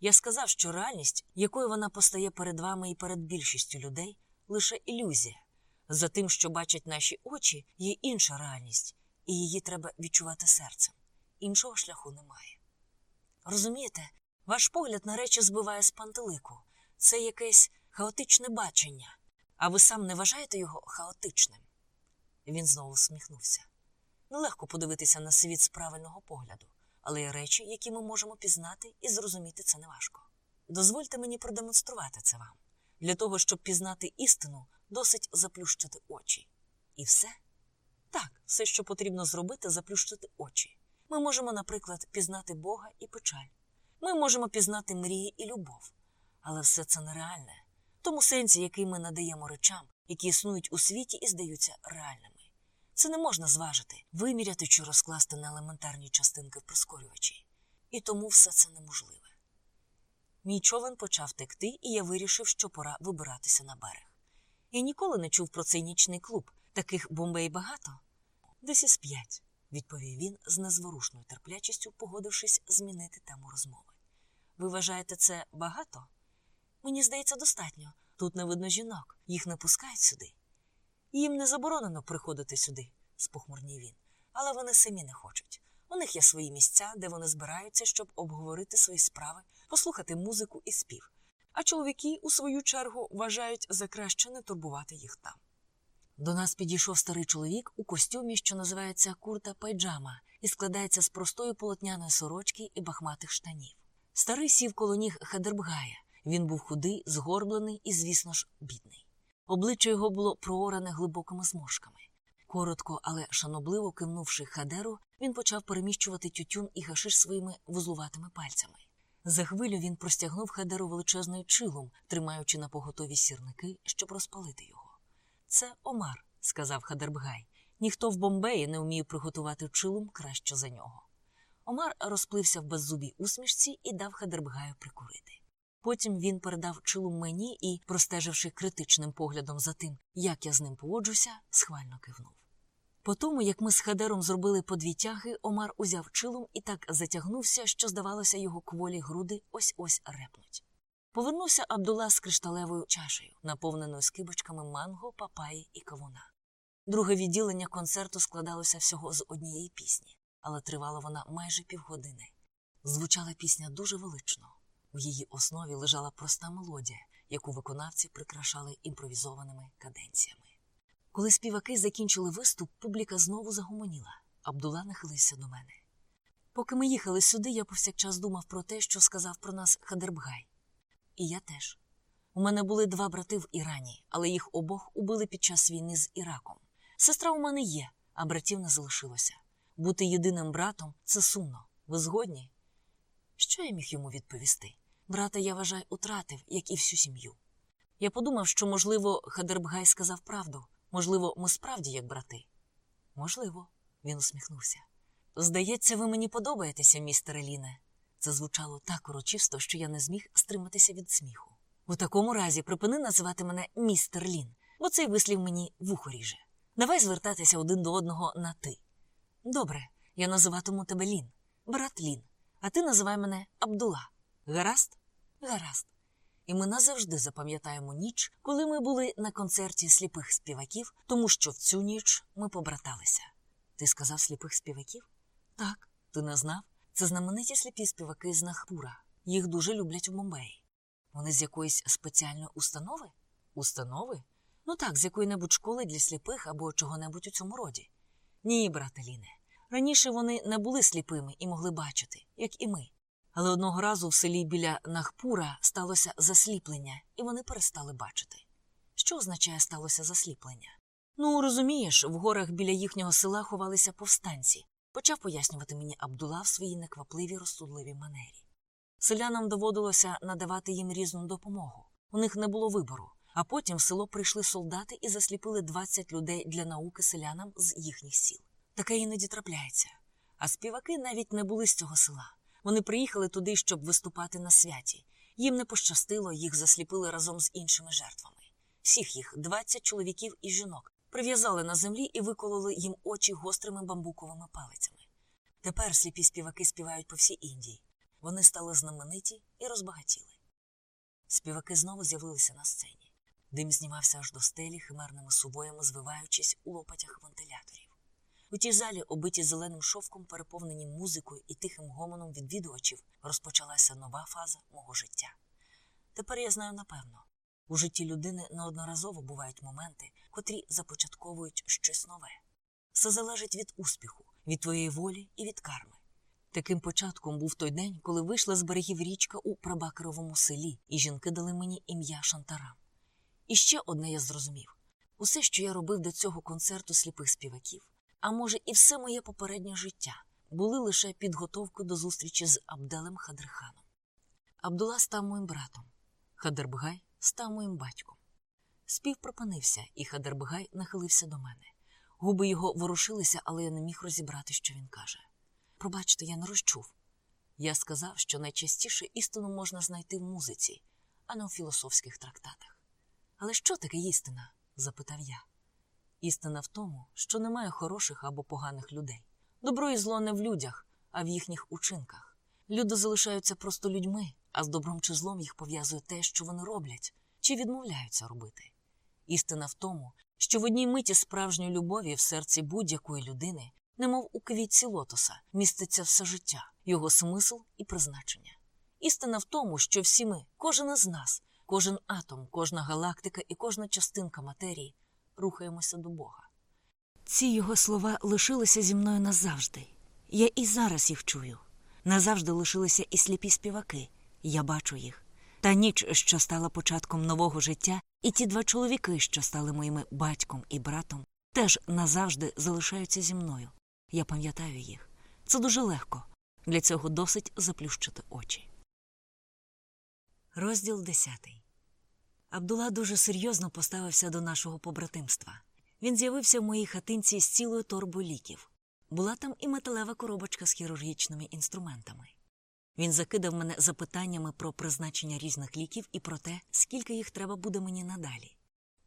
Я сказав, що реальність, якою вона постає перед вами і перед більшістю людей, лише ілюзія. За тим, що бачать наші очі, є інша реальність, і її треба відчувати серцем. Іншого шляху немає. Розумієте, ваш погляд на речі збиває з пантелику. Це якесь хаотичне бачення. А ви сам не вважаєте його хаотичним? Він знову всміхнувся. Нелегко подивитися на світ з правильного погляду, але є речі, які ми можемо пізнати і зрозуміти це неважко. Дозвольте мені продемонструвати це вам. Для того, щоб пізнати істину, досить заплющити очі. І все? Так, все, що потрібно зробити, заплющити очі. Ми можемо, наприклад, пізнати Бога і печаль. Ми можемо пізнати мрії і любов. Але все це нереальне тому сенсі, який ми надаємо речам, які існують у світі і здаються реальними. Це не можна зважити, виміряти чи розкласти на елементарні частинки в прискорювачі. І тому все це неможливе. Мій човен почав текти, і я вирішив, що пора вибиратися на берег. Я ніколи не чув про цей нічний клуб. Таких бомбей багато? Десь із п'ять, відповів він з незворушною терплячістю, погодившись змінити тему розмови. Ви вважаєте це багато? Мені здається, достатньо. Тут не видно жінок, їх не пускають сюди. Їм не заборонено приходити сюди, спохмурнів він, але вони самі не хочуть. У них є свої місця, де вони збираються, щоб обговорити свої справи, послухати музику і спів. А чоловіки, у свою чергу, вважають за краще не турбувати їх там. До нас підійшов старий чоловік у костюмі, що називається курта пайджама, і складається з простої полотняної сорочки і бахматих штанів. Старий сів коло ніг Хадербгая. Він був худий, згорблений і, звісно ж, бідний. Обличчя його було прооране глибокими зморшками. Коротко, але шанобливо кивнувши хадеру, він почав переміщувати тютюн і гашиш своїми вузлуватими пальцями. За хвилю він простягнув хадеру величезною чилом, тримаючи на поготові сірники, щоб розпалити його. Це Омар, сказав Хадербгай. Ніхто в Бомбеї не вміє приготувати чилом краще за нього. Омар розплився в беззубій усмішці і дав Хадербгаю прикурити. Потім він передав чилу мені і, простеживши критичним поглядом за тим, як я з ним поводжуся, схвально кивнув. По тому, як ми з Хадером зробили по дві тяги, Омар узяв чилом і так затягнувся, що, здавалося, його кволі груди ось ось репнуть. Повернувся Абдула з кришталевою чашею, наповненою скибочками манго, папаї і кавуна. Друге відділення концерту складалося всього з однієї пісні, але тривала вона майже півгодини. Звучала пісня дуже велично. В її основі лежала проста мелодія, яку виконавці прикрашали імпровізованими каденціями. Коли співаки закінчили виступ, публіка знову загомоніла. Абдула нахилився до мене. Поки ми їхали сюди, я повсякчас думав про те, що сказав про нас Хадербгай. І я теж. У мене були два брати в Ірані, але їх обох убили під час війни з Іраком. Сестра у мене є, а братів не залишилося. Бути єдиним братом це сумно. Ви згодні? Що я міг йому відповісти? Брата, я вважаю, утратив, як і всю сім'ю. Я подумав, що, можливо, Хадербгай сказав правду. Можливо, ми справді як брати. Можливо, він усміхнувся. Здається, ви мені подобаєтеся, містере Ліне. Це звучало так урочисто, що я не зміг стриматися від сміху. У такому разі припини називати мене містер Лін, бо цей вислів мені вухо ріже. Давай звертатися один до одного на ти. Добре, я називатиму тебе Лін, брат Лін, а ти називай мене Абдула. Гаразд? Гаразд. І ми назавжди запам'ятаємо ніч, коли ми були на концерті сліпих співаків, тому що в цю ніч ми побраталися. Ти сказав сліпих співаків? Так, ти не знав? Це знамениті сліпі співаки з Нахпура. Їх дуже люблять у Бомбеї. Вони з якоїсь спеціальної установи? Установи? Ну так, з якої-небудь школи для сліпих або чого-небудь у цьому роді. Ні, брате Ліне. Раніше вони не були сліпими і могли бачити, як і ми. Але одного разу в селі біля Нахпура сталося засліплення, і вони перестали бачити. Що означає сталося засліплення? Ну, розумієш, в горах біля їхнього села ховалися повстанці, почав пояснювати мені Абдула в своїй неквапливій розсудливій манері. Селянам доводилося надавати їм різну допомогу. У них не було вибору. А потім в село прийшли солдати і засліпили 20 людей для науки селянам з їхніх сіл. Таке іноді трапляється. А співаки навіть не були з цього села. Вони приїхали туди, щоб виступати на святі. Їм не пощастило, їх засліпили разом з іншими жертвами. Всіх їх, 20 чоловіків і жінок, прив'язали на землі і викололи їм очі гострими бамбуковими палицями. Тепер сліпі співаки співають по всій Індії. Вони стали знамениті і розбагатіли. Співаки знову з'явилися на сцені. Дим знімався аж до стелі, химерними сувоями звиваючись у лопатях вентиляторів. У тій залі, обиті зеленим шовком, переповнені музикою і тихим гомоном відвідувачів, розпочалася нова фаза мого життя. Тепер я знаю напевно у житті людини неодноразово бувають моменти, котрі започатковують щось нове. Все залежить від успіху, від твоєї волі і від карми. Таким початком був той день, коли вийшла з берегів річка у Прабакеровому селі, і жінки дали мені ім'я Шантарам. І ще одне я зрозумів усе, що я робив до цього концерту сліпих співаків, а може, і все моє попереднє життя, були лише підготовкою до зустрічі з Абделем Хадриханом. Абдула став моїм братом, Хадербгай став моїм батьком. Спів припинився, і Хадербгай нахилився до мене. Губи його ворушилися, але я не міг розібрати, що він каже. Пробачте, я не розчув. Я сказав, що найчастіше істину можна знайти в музиці, а не у філософських трактатах. Але що таке істина? запитав я. Істина в тому, що немає хороших або поганих людей. Добро і зло не в людях, а в їхніх учинках. Люди залишаються просто людьми, а з добром чи злом їх пов'язує те, що вони роблять, чи відмовляються робити. Істина в тому, що в одній миті справжньої любові в серці будь-якої людини, немов у квітці лотоса, міститься все життя, його смисл і призначення. Істина в тому, що всі ми, кожен із нас, кожен атом, кожна галактика і кожна частинка матерії рухаємося до Бога. Ці його слова лишилися зі мною назавжди. Я і зараз їх чую. Назавжди лишилися і сліпі співаки. Я бачу їх. Та ніч, що стала початком нового життя, і ті два чоловіки, що стали моїми батьком і братом, теж назавжди залишаються зі мною. Я пам'ятаю їх. Це дуже легко. Для цього досить заплющити очі. Розділ десятий. Абдула дуже серйозно поставився до нашого побратимства. Він з'явився в моїй хатинці з цілою торбою ліків. Була там і металева коробочка з хірургічними інструментами. Він закидав мене запитаннями про призначення різних ліків і про те, скільки їх треба буде мені надалі.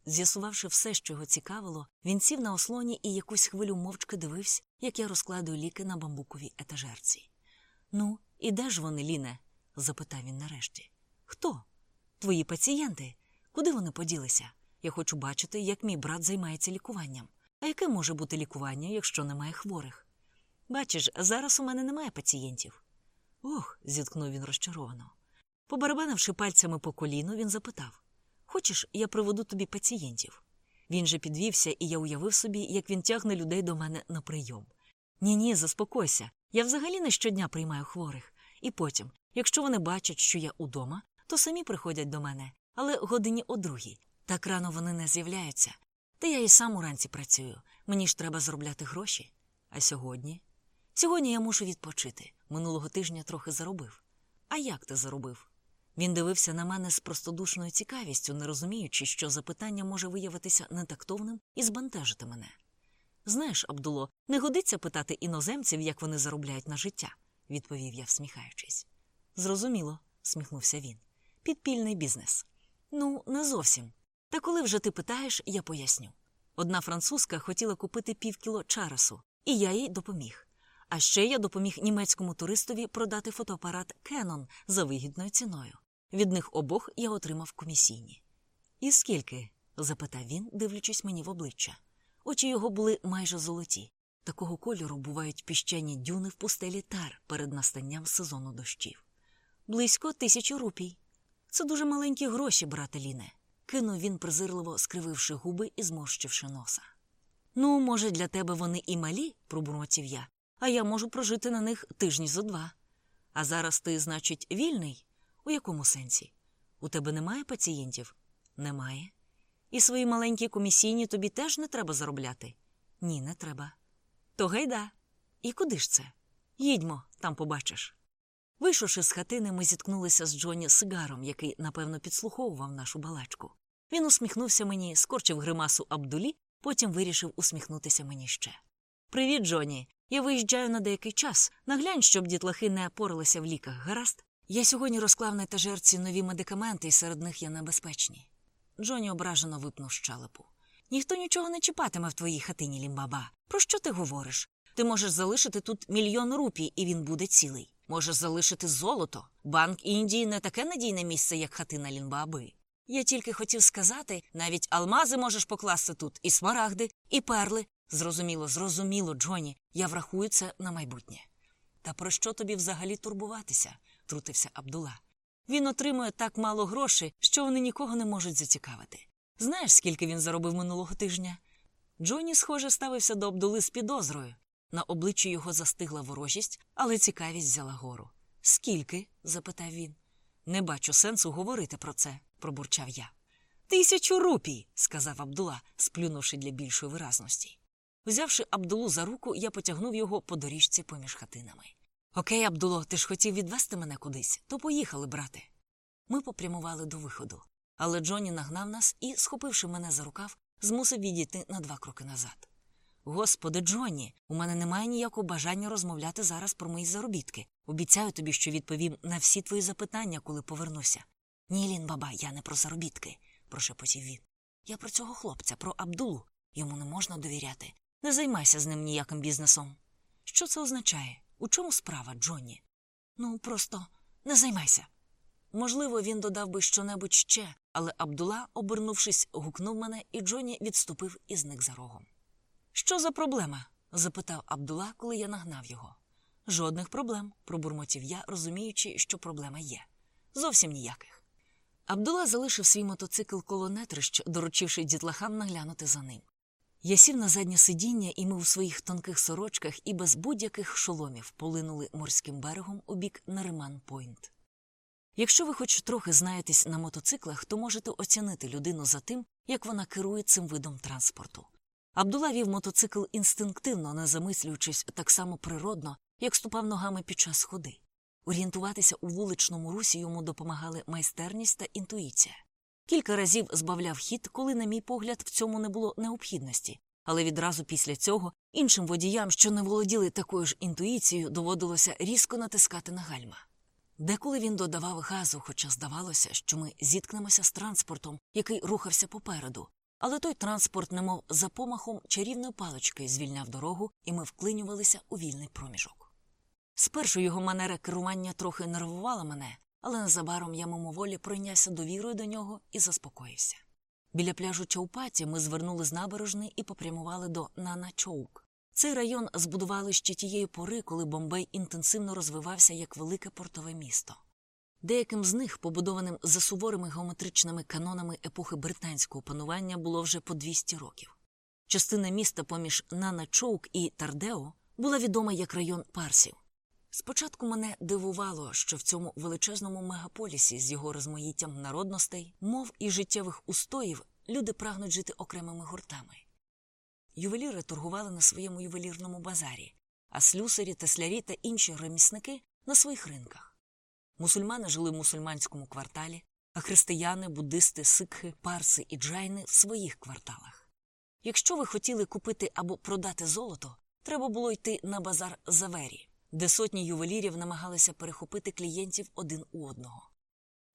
З'ясувавши все, що його цікавило, він сів на ослоні і якусь хвилю мовчки дивився, як я розкладую ліки на бамбуковій етажерці. Ну, і де ж вони, Ліне? запитав він нарешті. Хто? Твої пацієнти? Куди вони поділися? Я хочу бачити, як мій брат займається лікуванням. А яке може бути лікування, якщо немає хворих? Бачиш, зараз у мене немає пацієнтів. Ох, зіткнув він розчаровано. Побарабанивши пальцями по коліну, він запитав Хочеш, я приведу тобі пацієнтів? Він же підвівся, і я уявив собі, як він тягне людей до мене на прийом. Ні, ні, заспокойся. Я взагалі не щодня приймаю хворих. І потім, якщо вони бачать, що я удома, то самі приходять до мене, але годині о другій. Так рано вони не з'являються. Та я і сам уранці працюю. Мені ж треба заробляти гроші. А сьогодні? Сьогодні я мушу відпочити. Минулого тижня трохи заробив. А як ти заробив? Він дивився на мене з простодушною цікавістю, не розуміючи, що запитання може виявитися нетактовним і збентежити мене. Знаєш, Абдуло, не годиться питати іноземців, як вони заробляють на життя, відповів я, всміхаючись. Зрозуміло, сміхнувся він. Підпільний бізнес. Ну, не зовсім. Та коли вже ти питаєш, я поясню. Одна французка хотіла купити півкіло чарасу, і я їй допоміг. А ще я допоміг німецькому туристові продати фотоапарат Canon за вигідною ціною. Від них обох я отримав комісійні. І скільки? запитав він, дивлячись мені в обличчя. Очі його були майже золоті. Такого кольору бувають піщані дюни в пустелі тар перед настанням сезону дощів. Близько тисячі рупій. Це дуже маленькі гроші, брате Ліне, кинув він, презирливо скрививши губи і зморщивши носа. Ну, може, для тебе вони і малі, пробурмотів я, а я можу прожити на них тижні зо два. А зараз ти, значить, вільний? У якому сенсі? У тебе немає пацієнтів? Немає. І свої маленькі комісійні тобі теж не треба заробляти? Ні, не треба. То гайда. І куди ж це? Їдьмо, там побачиш. Вийшовши з хатини, ми зіткнулися з Джоні сигаром, який, напевно, підслуховував нашу балачку. Він усміхнувся мені, скорчив гримасу Абдулі, потім вирішив усміхнутися мені ще. Привіт, Джоні. Я виїжджаю на деякий час. Наглянь, щоб дітлахи не поралися в ліках, гаразд? Я сьогодні розклав на етажерці нові медикаменти, і серед них є небезпечні. Джоні ображено випнув щелепу. Ніхто нічого не чіпатиме в твоїй хатині, лімбаба. Про що ти говориш? Ти можеш залишити тут мільйон рупій, і він буде цілий. Можеш залишити золото. Банк Індії не таке надійне місце, як хатина Лінбаби. Я тільки хотів сказати, навіть алмази можеш покласти тут, і смарагди, і перли. Зрозуміло, зрозуміло, Джоні, я врахую це на майбутнє. Та про що тобі взагалі турбуватися? трутився Абдула. Він отримує так мало грошей, що вони нікого не можуть зацікавити. Знаєш, скільки він заробив минулого тижня? Джоні, схоже, ставився до Абдули з підозрою. На обличчі його застигла ворожість, але цікавість взяла гору. Скільки? запитав він. Не бачу сенсу говорити про це, пробурчав я. Тисячу рупій, сказав Абдула, сплюнувши для більшої виразності. Взявши Абдулу за руку, я потягнув його по доріжці поміж хатинами. Окей, Абдуло, ти ж хотів відвести мене кудись, то поїхали, брате. Ми попрямували до виходу, але Джоні нагнав нас і, схопивши мене за рукав, змусив відійти на два кроки назад. Господи, Джоні, у мене немає ніякого бажання розмовляти зараз про мої заробітки. Обіцяю тобі, що відповім на всі твої запитання, коли повернуся. Ні, Лін, баба, я не про заробітки, прошепотів він. Я про цього хлопця, про Абдулу. Йому не можна довіряти. Не займайся з ним ніяким бізнесом. Що це означає? У чому справа, Джонні? Ну, просто не займайся. Можливо, він додав би щонебудь ще, але Абдула, обернувшись, гукнув мене, і Джонні відступив і зник за рогом. Що за проблема? запитав Абдула, коли я нагнав його. Жодних проблем, пробурмотів я, розуміючи, що проблема є. Зовсім ніяких. Абдула залишив свій мотоцикл коло нетрищ, доручивши дітлахам наглянути за ним. Я сів на заднє сидіння, і ми у своїх тонких сорочках і без будь-яких шоломів полинули морським берегом у бік Нариман Пойнт. Якщо ви хоч трохи знаєтесь на мотоциклах, то можете оцінити людину за тим, як вона керує цим видом транспорту. Абдула вів мотоцикл інстинктивно, не замислюючись так само природно, як ступав ногами під час ходи. Орієнтуватися у вуличному русі йому допомагали майстерність та інтуїція. Кілька разів збавляв хід, коли, на мій погляд, в цьому не було необхідності, але відразу після цього іншим водіям, що не володіли такою ж інтуїцією, доводилося різко натискати на гальма. Деколи він додавав газу, хоча здавалося, що ми зіткнемося з транспортом, який рухався попереду, але той транспорт, немов за помахом чарівної палички, звільняв дорогу, і ми вклинювалися у вільний проміжок. Спершу його манера керування трохи нервувала мене, але незабаром я мимоволі пройнявся довірою до нього і заспокоївся. Біля пляжу Чаупаті ми звернули з набережни і попрямували до Нана-Чоук. Цей район збудували ще тієї пори, коли Бомбей інтенсивно розвивався як велике портове місто. Деяким з них, побудованим за суворими геометричними канонами епохи британського панування, було вже по 200 років. Частина міста поміж Нана-Чоук і Тардео була відома як район парсів. Спочатку мене дивувало, що в цьому величезному мегаполісі з його розмаїттям народностей, мов і життєвих устоїв люди прагнуть жити окремими гуртами. Ювеліри торгували на своєму ювелірному базарі, а слюсарі, теслярі та інші ремісники на своїх ринках. Мусульмани жили в мусульманському кварталі, а християни, буддисти, сикхи, парси і джайни в своїх кварталах. Якщо ви хотіли купити або продати золото, треба було йти на базар Завері, де сотні ювелірів намагалися перехопити клієнтів один у одного.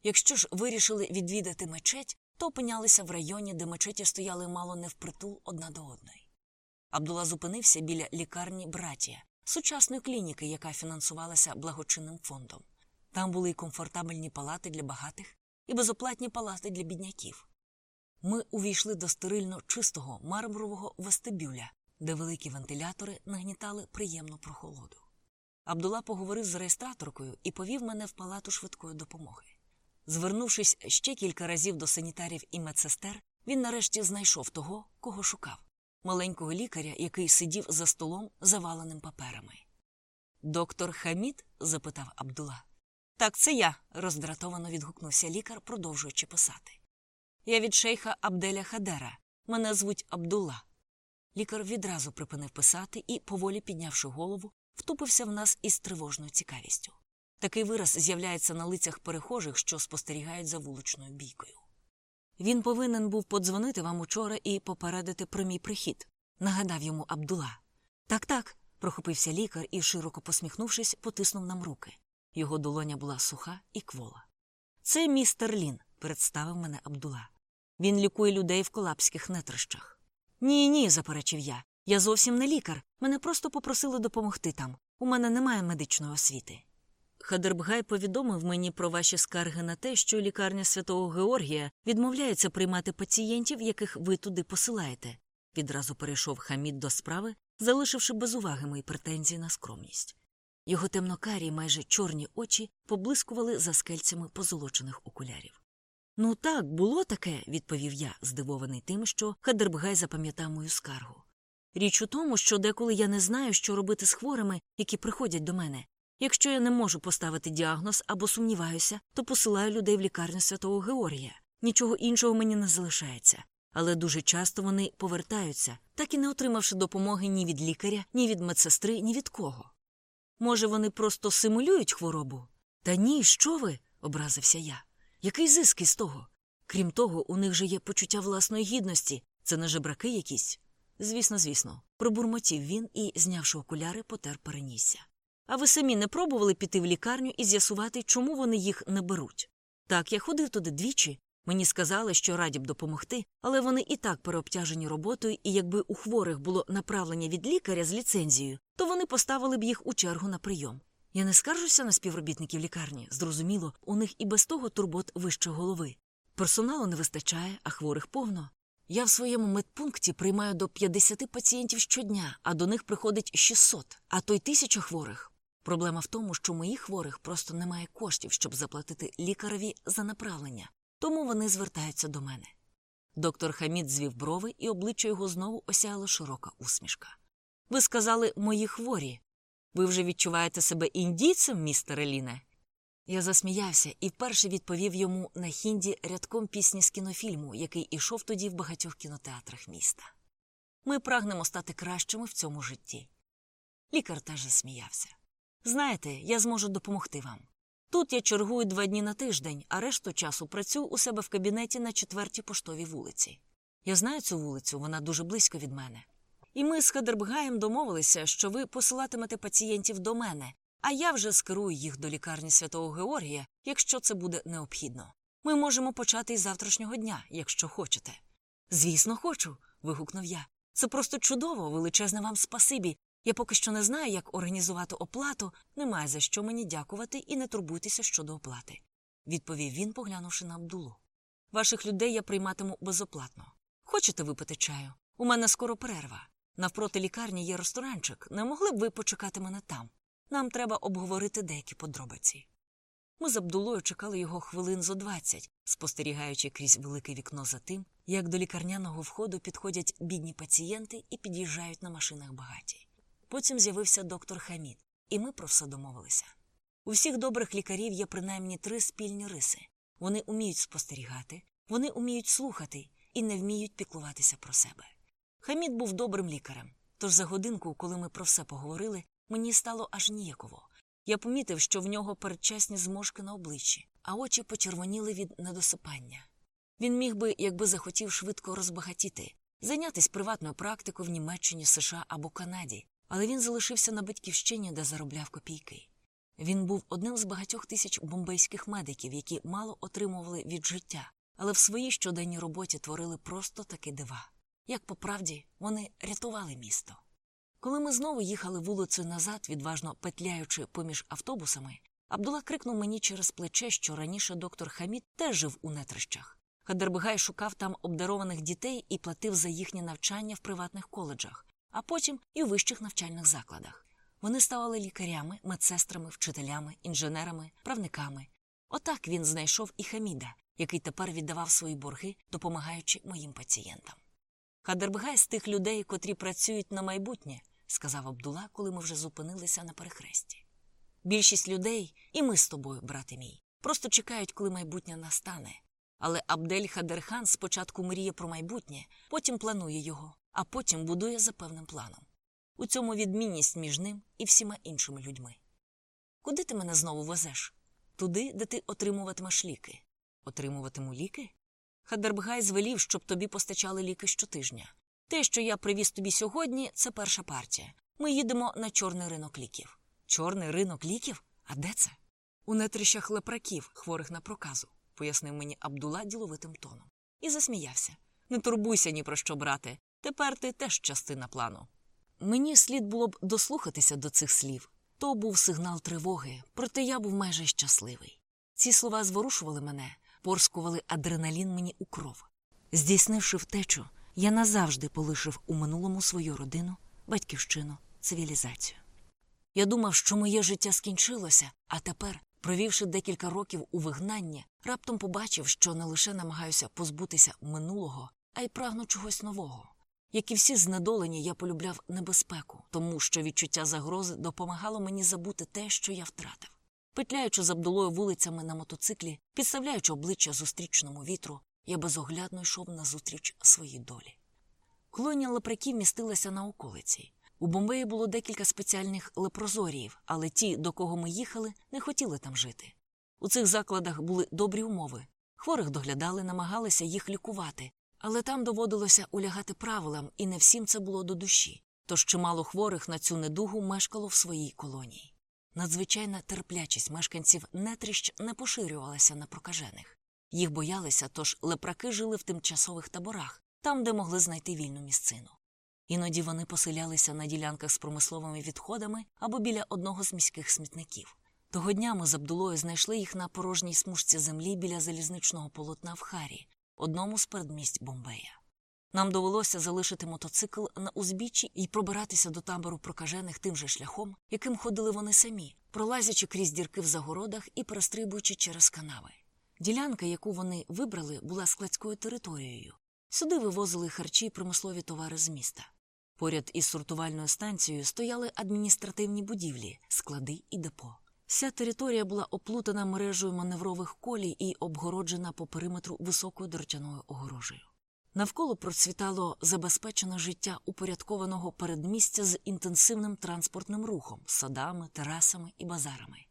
Якщо ж вирішили відвідати мечеть, то опинялися в районі, де мечеті стояли мало не впритул одна до одної. Абдула зупинився біля лікарні Братія, сучасної клініки, яка фінансувалася благочинним фондом. Там були й комфортабельні палати для багатих, і безоплатні палати для бідняків. Ми увійшли до стерильно чистого мармурового вестибюля, де великі вентилятори нагнітали приємну прохолоду. Абдула поговорив з реєстраторкою і повів мене в палату швидкої допомоги. Звернувшись ще кілька разів до санітарів і медсестер, він нарешті знайшов того, кого шукав маленького лікаря, який сидів за столом, заваленим паперами. Доктор Хамід? запитав Абдула. Так, це я, роздратовано відгукнувся лікар, продовжуючи писати. Я від шейха Абделя Хадера. Мене звуть Абдула. Лікар відразу припинив писати і, поволі піднявши голову, втупився в нас із тривожною цікавістю. Такий вираз з'являється на лицях перехожих, що спостерігають за вуличною бійкою. Він повинен був подзвонити вам учора і попередити про мій прихід, нагадав йому Абдула. Так, так, прохопився лікар і, широко посміхнувшись, потиснув нам руки. Його долоня була суха і квола. Це містер Лін, представив мене Абдула. Він лікує людей в колапських нетрищах. Ні, ні, заперечив я. Я зовсім не лікар. Мене просто попросили допомогти там. У мене немає медичної освіти. Хадербгай повідомив мені про ваші скарги на те, що лікарня святого Георгія відмовляється приймати пацієнтів, яких ви туди посилаєте. Відразу перейшов Хамід до справи, залишивши без уваги мої претензії на скромність. Його темнокарі, майже чорні очі поблискували за скельцями позолочених окулярів. Ну так, було таке, відповів я, здивований тим, що Хадербгай запам'ятав мою скаргу. Річ у тому, що деколи я не знаю, що робити з хворими, які приходять до мене. Якщо я не можу поставити діагноз або сумніваюся, то посилаю людей в лікарню святого Георгія. Нічого іншого мені не залишається. Але дуже часто вони повертаються, так і не отримавши допомоги ні від лікаря, ні від медсестри, ні від кого. Може, вони просто симулюють хворобу? Та ні, що ви? образився я. Який зиск із того? Крім того, у них же є почуття власної гідності. Це не жебраки якісь? Звісно, звісно, пробурмотів він і, знявши окуляри, потер перенісся. А ви самі не пробували піти в лікарню і з'ясувати, чому вони їх не беруть? Так, я ходив туди двічі. Мені сказали, що раді б допомогти, але вони і так переобтяжені роботою, і якби у хворих було направлення від лікаря з ліцензією, то вони поставили б їх у чергу на прийом. Я не скаржуся на співробітників лікарні. Зрозуміло, у них і без того турбот вище голови. Персоналу не вистачає, а хворих повно. Я в своєму медпункті приймаю до 50 пацієнтів щодня, а до них приходить 600, а то й тисяча хворих. Проблема в тому, що моїх хворих просто немає коштів, щоб заплатити лікареві за направлення, тому вони звертаються до мене. Доктор Хамід звів брови, і обличчя його знову осяяла широка усмішка. Ви сказали, мої хворі. Ви вже відчуваєте себе індійцем, містере Ліне? Я засміявся і вперше відповів йому на хінді рядком пісні з кінофільму, який ішов тоді в багатьох кінотеатрах міста. Ми прагнемо стати кращими в цьому житті. Лікар теж засміявся. Знаєте, я зможу допомогти вам. Тут я чергую два дні на тиждень, а решту часу працюю у себе в кабінеті на четвертій поштовій вулиці. Я знаю цю вулицю, вона дуже близько від мене. І ми з Хадербгаєм домовилися, що ви посилатимете пацієнтів до мене, а я вже скерую їх до лікарні святого Георгія, якщо це буде необхідно. Ми можемо почати із завтрашнього дня, якщо хочете. Звісно, хочу. вигукнув я. Це просто чудово, величезне вам спасибі. Я поки що не знаю, як організувати оплату, немає за що мені дякувати і не турбуйтеся щодо оплати, відповів він, поглянувши на Абдулу. Ваших людей я прийматиму безоплатно. Хочете випити чаю? У мене скоро перерва. Навпроти лікарні є ресторанчик. Не могли б ви почекати мене там? Нам треба обговорити деякі подробиці. Ми з Абдулою чекали його хвилин зо двадцять, спостерігаючи крізь велике вікно за тим, як до лікарняного входу підходять бідні пацієнти і під'їжджають на машинах багаті. Потім з'явився доктор Хамід, і ми про все домовилися. У всіх добрих лікарів є принаймні три спільні риси вони уміють спостерігати, вони уміють слухати і не вміють піклуватися про себе. Хамід був добрим лікарем, тож за годинку, коли ми про все поговорили, мені стало аж ніяково. Я помітив, що в нього передчасні зморшки на обличчі, а очі почервоніли від недосипання. Він міг би, якби захотів швидко розбагатіти, зайнятися приватною практикою в Німеччині, США або Канаді, але він залишився на батьківщині, де заробляв копійки. Він був одним з багатьох тисяч бомбейських медиків, які мало отримували від життя, але в своїй щоденній роботі творили просто таки дива. Як по правді, вони рятували місто. Коли ми знову їхали вулицею назад, відважно петляючи поміж автобусами, Абдула крикнув мені через плече, що раніше доктор Хамід теж жив у нетрищах. Хадербгай шукав там обдарованих дітей і платив за їхнє навчання в приватних коледжах, а потім і в вищих навчальних закладах. Вони ставали лікарями, медсестрами, вчителями, інженерами, правниками. Отак він знайшов і Хаміда, який тепер віддавав свої борги, допомагаючи моїм пацієнтам. Хадербгай з тих людей, котрі працюють на майбутнє, сказав Абдула, коли ми вже зупинилися на перехресті. Більшість людей, і ми з тобою, брате мій, просто чекають, коли майбутнє настане. Але Абдель Хадерхан спочатку мріє про майбутнє, потім планує його, а потім будує за певним планом. У цьому відмінність між ним і всіма іншими людьми. Куди ти мене знову везеш? Туди, де ти отримуватимеш ліки. Отримуватиму ліки? Хадербгай звелів, щоб тобі постачали ліки щотижня. Те, що я привіз тобі сьогодні, це перша партія. Ми їдемо на чорний ринок ліків. Чорний ринок ліків? А де це? У нетрищах лепраків, хворих на проказу, пояснив мені Абдула діловитим тоном. І засміявся. Не турбуйся ні про що, брате. Тепер ти теж частина плану. Мені слід було б дослухатися до цих слів. То був сигнал тривоги, проте я був майже щасливий. Ці слова зворушували мене, порскували адреналін мені у кров. Здійснивши втечу, я назавжди полишив у минулому свою родину, батьківщину, цивілізацію. Я думав, що моє життя скінчилося, а тепер, провівши декілька років у вигнанні, раптом побачив, що не лише намагаюся позбутися минулого, а й прагну чогось нового. Як і всі знедолені, я полюбляв небезпеку, тому що відчуття загрози допомагало мені забути те, що я втратив. Петляючи з Абдулою вулицями на мотоциклі, підставляючи обличчя зустрічному вітру, я безоглядно йшов назустріч своїй долі. Колонія лепряків містилася на околиці. У Бомбеї було декілька спеціальних лепрозоріїв, але ті, до кого ми їхали, не хотіли там жити. У цих закладах були добрі умови. Хворих доглядали, намагалися їх лікувати, але там доводилося улягати правилам, і не всім це було до душі. Тож чимало хворих на цю недугу мешкало в своїй колонії. Надзвичайна терплячість мешканців нетріщ не поширювалася на прокажених. Їх боялися, тож лепраки жили в тимчасових таборах, там, де могли знайти вільну місцину. Іноді вони поселялися на ділянках з промисловими відходами або біля одного з міських смітників. Того дня ми з Абдулою знайшли їх на порожній смужці землі біля залізничного полотна в Харі, одному з передмість Бомбея. Нам довелося залишити мотоцикл на узбіччі і пробиратися до табору прокажених тим же шляхом, яким ходили вони самі, пролазячи крізь дірки в загородах і перестрибуючи через канави. Ділянка, яку вони вибрали, була складською територією. Сюди вивозили харчі й промислові товари з міста. Поряд із сортувальною станцією стояли адміністративні будівлі, склади і депо. Вся територія була оплутана мережею маневрових колій і обгороджена по периметру високою дротяною огорожею. Навколо процвітало забезпечене життя упорядкованого передмістя з інтенсивним транспортним рухом, садами, терасами і базарами.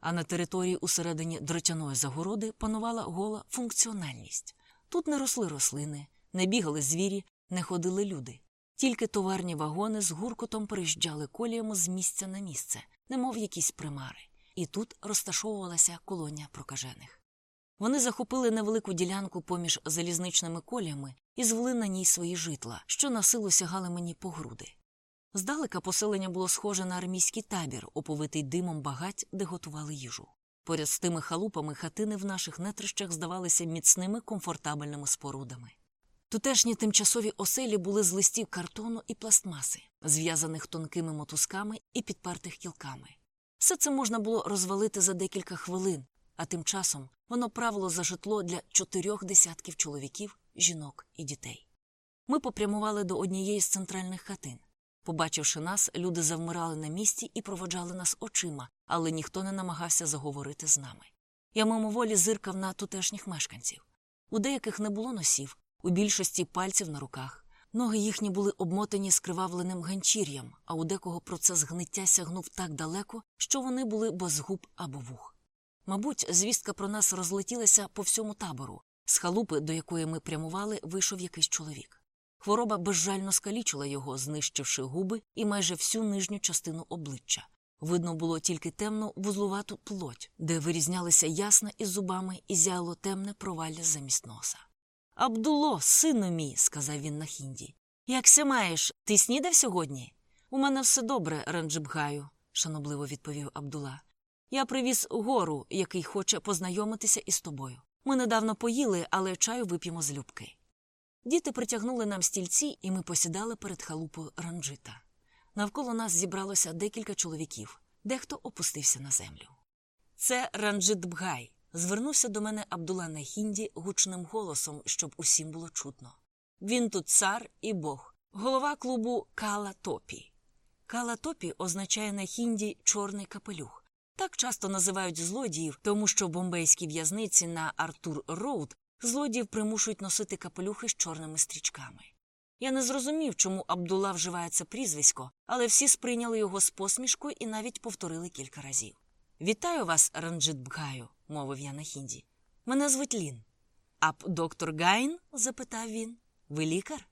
А на території усередині дротяної загороди панувала гола функціональність. Тут не росли рослини, не бігали звірі, не ходили люди. Тільки товарні вагони з гуркотом переїжджали коліями з місця на місце, немов якісь примари, і тут розташовувалася колонія прокажених. Вони захопили невелику ділянку поміж залізничними коліями і звели на ній свої житла, що на силу сягали мені по груди. Здалека поселення було схоже на армійський табір, оповитий димом багать, де готували їжу. Поряд з тими халупами хатини в наших нетрищах здавалися міцними комфортабельними спорудами. Тутешні тимчасові оселі були з листів картону і пластмаси, зв'язаних тонкими мотузками і підпертих кілками. Все це можна було розвалити за декілька хвилин, а тим часом воно правило за житло для чотирьох десятків чоловіків, жінок і дітей. Ми попрямували до однієї з центральних хатин. Побачивши нас, люди завмирали на місці і проводжали нас очима, але ніхто не намагався заговорити з нами. Я мимоволі зиркав на тутешніх мешканців. У деяких не було носів, у більшості пальців на руках. Ноги їхні були обмотані скривавленим ганчір'ям, а у декого процес гниття сягнув так далеко, що вони були без губ або вух. Мабуть, звістка про нас розлетілася по всьому табору. З халупи, до якої ми прямували, вийшов якийсь чоловік. Хвороба безжально скалічила його, знищивши губи і майже всю нижню частину обличчя. Видно було тільки темну вузлувату плоть, де вирізнялися ясна із зубами і зяяло темне провалля замість носа. Абдуло, сину мій, сказав він на хінді. Якся маєш, ти снідав сьогодні? У мене все добре, Ранджибгаю, шанобливо відповів Абдула. Я привіз гору, який хоче познайомитися із тобою. Ми недавно поїли, але чаю вип'ємо з любки. Діти притягнули нам стільці, і ми посідали перед халупою Ранджита. Навколо нас зібралося декілька чоловіків, дехто опустився на землю. Це Ранджит Бгай. Звернувся до мене Абдула на хінді гучним голосом, щоб усім було чутно. Він тут цар і бог, голова клубу Кала Топі. Кала Топі означає на хінді чорний капелюх. Так часто називають злодіїв, тому що в бомбейській в'язниці на Артур Роуд злодіїв примушують носити капелюхи з чорними стрічками. Я не зрозумів, чому Абдула вживає це прізвисько, але всі сприйняли його з посмішкою і навіть повторили кілька разів. Вітаю вас, Ранджит Бгаю, мовив я на хінді. Мене звуть Лін. Ап доктор Гайн? запитав він. Ви лікар?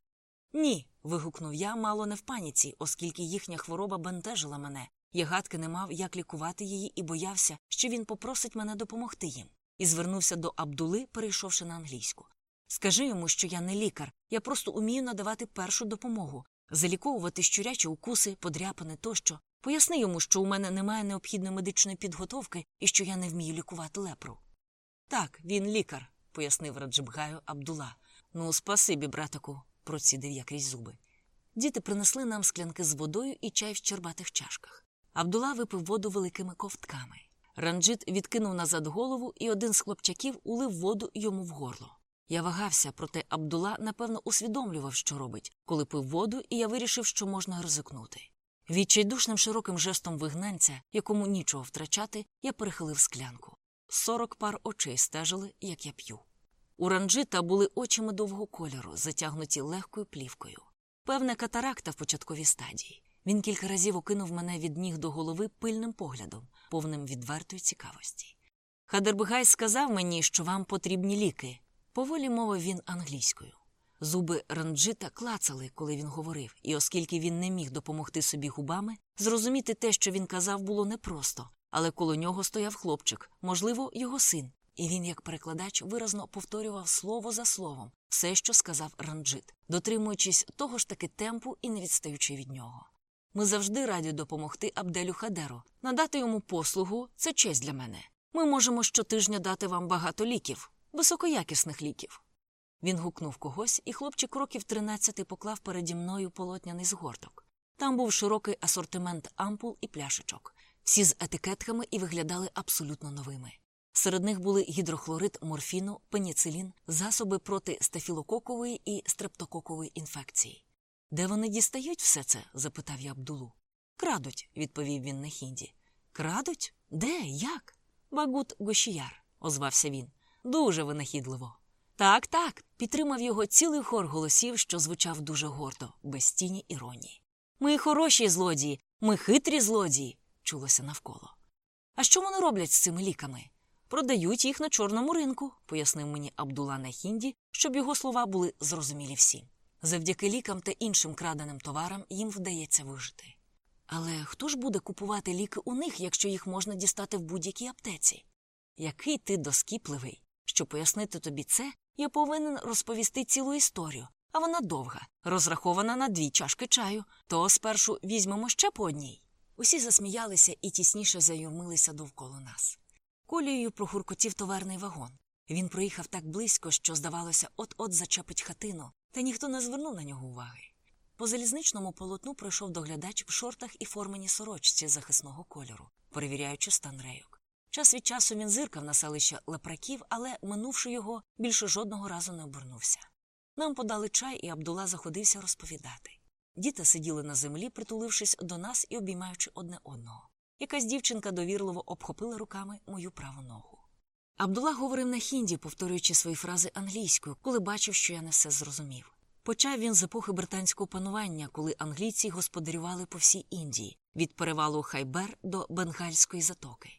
Ні. вигукнув я, мало не в паніці, оскільки їхня хвороба бентежила мене. Я гадки не мав, як лікувати її, і боявся, що він попросить мене допомогти їм. І звернувся до Абдули, перейшовши на англійську. Скажи йому, що я не лікар, я просто умію надавати першу допомогу, заліковувати щурячі укуси, подряпини тощо. Поясни йому, що у мене немає необхідної медичної підготовки і що я не вмію лікувати лепру. Так, він лікар, пояснив Раджибгаю Абдула. Ну, спасибі, братику, процідив я крізь зуби. Діти принесли нам склянки з водою і чай в щербатих чашках. Абдула випив воду великими ковтками. Ранджит відкинув назад голову, і один з хлопчаків улив воду йому в горло. Я вагався, проте Абдула, напевно, усвідомлював, що робить, коли пив воду, і я вирішив, що можна ризикнути. Відчайдушним широким жестом вигнанця, якому нічого втрачати, я перехилив склянку. Сорок пар очей стежили, як я п'ю. У ранджита були очі медового кольору, затягнуті легкою плівкою. Певне, катаракта в початковій стадії. Він кілька разів окинув мене від ніг до голови пильним поглядом, повним відвертої цікавості. Хадербгай сказав мені, що вам потрібні ліки. Поволі мовив він англійською. Зуби ранджита клацали, коли він говорив, і оскільки він не міг допомогти собі губами, зрозуміти те, що він казав, було непросто, але коло нього стояв хлопчик, можливо, його син, і він, як перекладач, виразно повторював слово за словом все, що сказав ранджит, дотримуючись того ж таки темпу і не відстаючи від нього. Ми завжди раді допомогти Абделю Хадеру. Надати йому послугу це честь для мене. Ми можемо щотижня дати вам багато ліків, високоякісних ліків. Він гукнув когось, і хлопчик років тринадцяти поклав переді мною полотняний згорток. Там був широкий асортимент ампул і пляшечок, всі з етикетками і виглядали абсолютно новими. Серед них були гідрохлорид морфіну, пеніцилін, засоби проти стафілококової і стрептококової інфекції. Де вони дістають все це? запитав я Абдулу. Крадуть, відповів він на хінді. Крадуть? Де? Як? Багут Гошіяр, озвався він. Дуже винахідливо. Так, так, підтримав його цілий хор голосів, що звучав дуже гордо, без тіні іронії. Ми хороші злодії, ми хитрі злодії, чулося навколо. А що вони роблять з цими ліками? Продають їх на чорному ринку, пояснив мені Абдула на хінді, щоб його слова були зрозумілі всім. Завдяки лікам та іншим краденим товарам їм вдається вижити. Але хто ж буде купувати ліки у них, якщо їх можна дістати в будь-якій аптеці? Який ти доскіпливий? Щоб пояснити тобі це, я повинен розповісти цілу історію, а вона довга, розрахована на дві чашки чаю, то спершу візьмемо ще по одній. Усі засміялися і тісніше заюрмилися довкола нас. Колією прогуркотів товарний вагон. Він проїхав так близько, що, здавалося, от-от зачепить хатину, та ніхто не звернув на нього уваги. По залізничному полотну пройшов доглядач в шортах і форменій сорочці захисного кольору, перевіряючи стан рейок. Час від часу він зиркав на селище лепраків, але, минувши його, більше жодного разу не обернувся. Нам подали чай, і Абдула заходився розповідати. Діти сиділи на землі, притулившись до нас і обіймаючи одне одного. Якась дівчинка довірливо обхопила руками мою праву ногу. Абдула говорив на хінді, повторюючи свої фрази англійською, коли бачив, що я не все зрозумів. Почав він з епохи британського панування, коли англійці господарювали по всій Індії від перевалу Хайбер до Бенгальської затоки.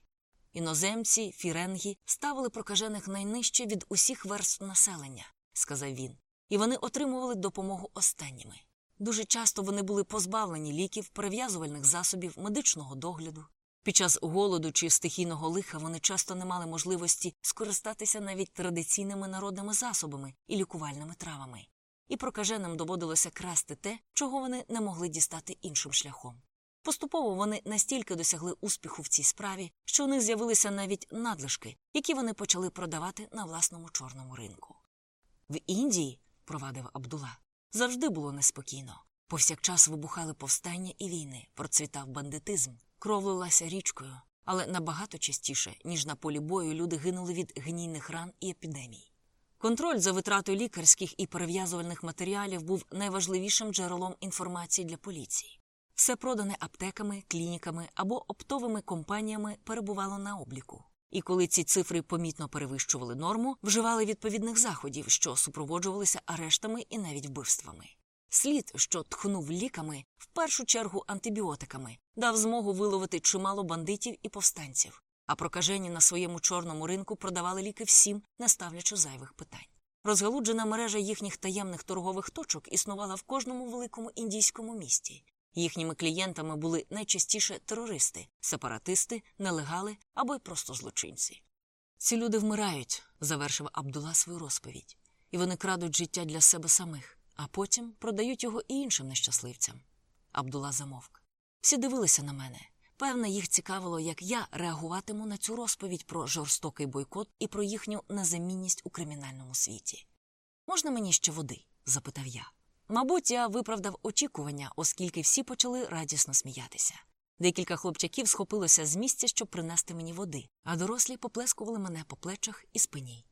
Іноземці, фіренгі ставили прокажених найнижче від усіх верств населення, сказав він, і вони отримували допомогу останніми. Дуже часто вони були позбавлені ліків, перев'язувальних засобів, медичного догляду. Під час голоду чи стихійного лиха вони часто не мали можливості скористатися навіть традиційними народними засобами і лікувальними травами. І прокаженим доводилося красти те, чого вони не могли дістати іншим шляхом. Поступово вони настільки досягли успіху в цій справі, що у них з'явилися навіть надлишки, які вони почали продавати на власному чорному ринку. В Індії, провадив Абдула, завжди було неспокійно. Повсякчас вибухали повстання і війни, процвітав бандитизм, кров лилася річкою, але набагато частіше, ніж на полі бою, люди гинули від гнійних ран і епідемій. Контроль за витратою лікарських і перев'язувальних матеріалів був найважливішим джерелом інформації для поліції. Все продане аптеками, клініками або оптовими компаніями перебувало на обліку. І коли ці цифри помітно перевищували норму, вживали відповідних заходів, що супроводжувалися арештами і навіть вбивствами. Слід, що тхнув ліками, в першу чергу антибіотиками, дав змогу виловити чимало бандитів і повстанців, а прокажені на своєму чорному ринку продавали ліки всім, не ставлячи зайвих питань. Розгалуджена мережа їхніх таємних торгових точок існувала в кожному великому індійському місті. Їхніми клієнтами були найчастіше терористи, сепаратисти, нелегали або й просто злочинці. Ці люди вмирають, завершив Абдула свою розповідь, і вони крадуть життя для себе самих, а потім продають його і іншим нещасливцям. Абдула замовк. Всі дивилися на мене. Певне, їх цікавило, як я реагуватиму на цю розповідь про жорстокий бойкот і про їхню незамінність у кримінальному світі. Можна мені ще води? запитав я. Мабуть, я виправдав очікування, оскільки всі почали радісно сміятися. Декілька хлопчаків схопилося з місця, щоб принести мені води, а дорослі поплескували мене по плечах і спині.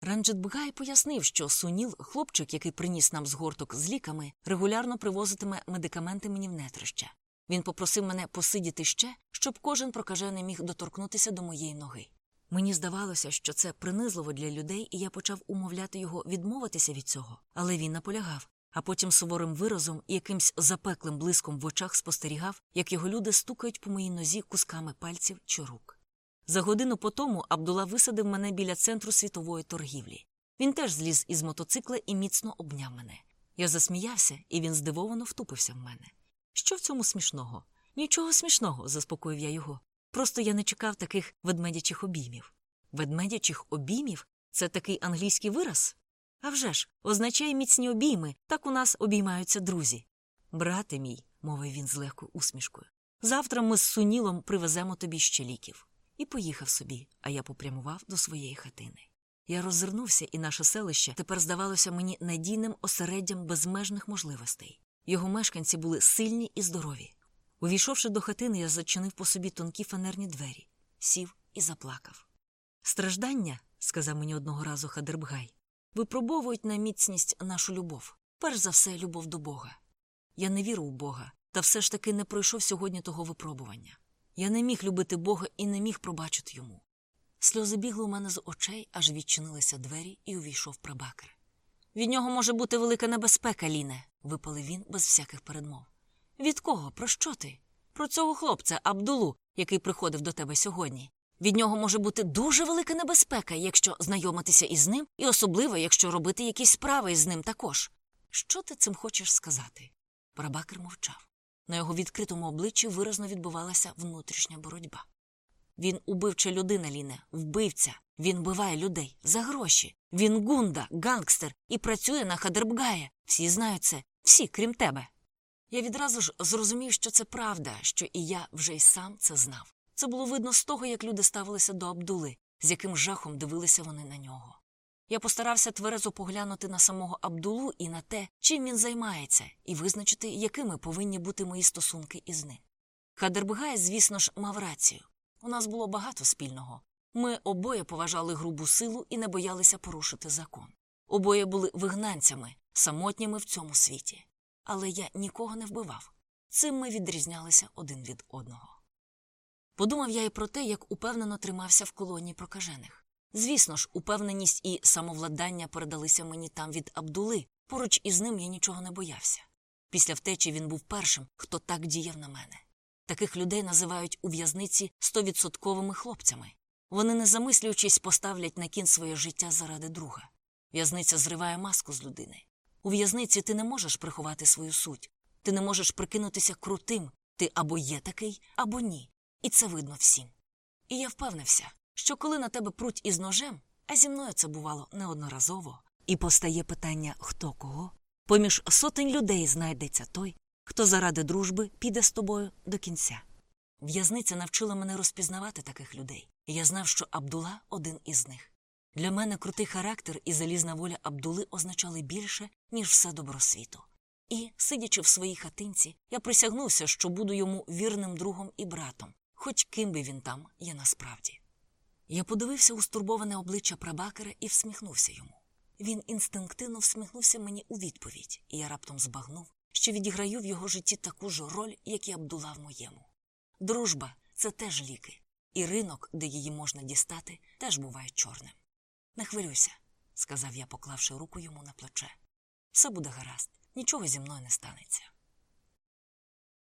Ранджет Бгай пояснив, що суніл, хлопчик, який приніс нам згорток з ліками, регулярно привозитиме медикаменти мені в нетрища. Він попросив мене посидіти ще, щоб кожен прокажений міг доторкнутися до моєї ноги. Мені здавалося, що це принизливо для людей, і я почав умовляти його відмовитися від цього, але він наполягав, а потім суворим виразом і якимсь запеклим блиском в очах спостерігав, як його люди стукають по моїй нозі кусками пальців чи рук. За годину по тому Абдула висадив мене біля центру світової торгівлі. Він теж зліз із мотоцикла і міцно обняв мене. Я засміявся, і він здивовано втупився в мене. Що в цьому смішного? Нічого смішного, заспокоїв я його. Просто я не чекав таких ведмедячих обіймів. Ведмедячих обіймів це такий англійський вираз? А вже ж, означає міцні обійми, так у нас обіймаються друзі. Брате мій, мовив він з легкою усмішкою, завтра ми з сунілом привеземо тобі ще ліків. І поїхав собі, а я попрямував до своєї хатини. Я роззирнувся, і наше селище тепер здавалося мені надійним осереддям безмежних можливостей. Його мешканці були сильні і здорові. Увійшовши до хатини, я зачинив по собі тонкі фанерні двері, сів і заплакав. Страждання, сказав мені одного разу Хадербгай, випробовують на міцність нашу любов, перш за все, любов до Бога. Я не віру в Бога, та все ж таки не пройшов сьогодні того випробування. Я не міг любити Бога і не міг пробачити йому. Сльози бігли у мене з очей, аж відчинилися двері, і увійшов прабакер. Від нього може бути велика небезпека, Ліне, випалив він без всяких передмов. Від кого? Про що ти? Про цього хлопця Абдулу, який приходив до тебе сьогодні. Від нього може бути дуже велика небезпека, якщо знайомитися із ним, і особливо, якщо робити якісь справи із ним також. Що ти цим хочеш сказати? Прабакер мовчав. На його відкритому обличчі виразно відбувалася внутрішня боротьба. Він убивча людина, Ліне, вбивця. Він вбиває людей за гроші. Він гунда, гангстер і працює на Хадербгає. Всі знають це, всі, крім тебе. Я відразу ж зрозумів, що це правда, що і я вже й сам це знав. Це було видно з того, як люди ставилися до Абдули, з яким жахом дивилися вони на нього. Я постарався тверезо поглянути на самого Абдулу і на те, чим він займається, і визначити, якими повинні бути мої стосунки із ним. Хадербгай, звісно ж, мав рацію. У нас було багато спільного. Ми обоє поважали грубу силу і не боялися порушити закон. Обоє були вигнанцями, самотніми в цьому світі. Але я нікого не вбивав. Цим ми відрізнялися один від одного. Подумав я і про те, як упевнено тримався в колонії прокажених. Звісно ж, упевненість і самовладання передалися мені там від Абдули, поруч із ним я нічого не боявся. Після втечі він був першим, хто так діяв на мене. Таких людей називають у в'язниці стовідсотковими хлопцями. Вони, не замислюючись, поставлять на кін своє життя заради друга. В'язниця зриває маску з людини. У в'язниці ти не можеш приховати свою суть, ти не можеш прикинутися крутим, ти або є такий, або ні. І це видно всім. І я впевнився, що коли на тебе пруть із ножем, а зі мною це бувало неодноразово, і постає питання хто кого, поміж сотень людей знайдеться той, хто заради дружби піде з тобою до кінця. В'язниця навчила мене розпізнавати таких людей, і я знав, що Абдула один із них. Для мене крутий характер і залізна воля Абдули означали більше, ніж все добро світу. І, сидячи в своїй хатинці, я присягнувся, що буду йому вірним другом і братом, хоч ким би він там є насправді. Я подивився у стурбоване обличчя прабакера і всміхнувся йому. Він інстинктивно всміхнувся мені у відповідь, і я раптом збагнув, що відіграю в його житті таку ж роль, як і Абдула в моєму. Дружба це теж ліки, і ринок, де її можна дістати, теж буває чорним. Не хвилюйся, сказав я, поклавши руку йому на плече. Все буде гаразд, нічого зі мною не станеться.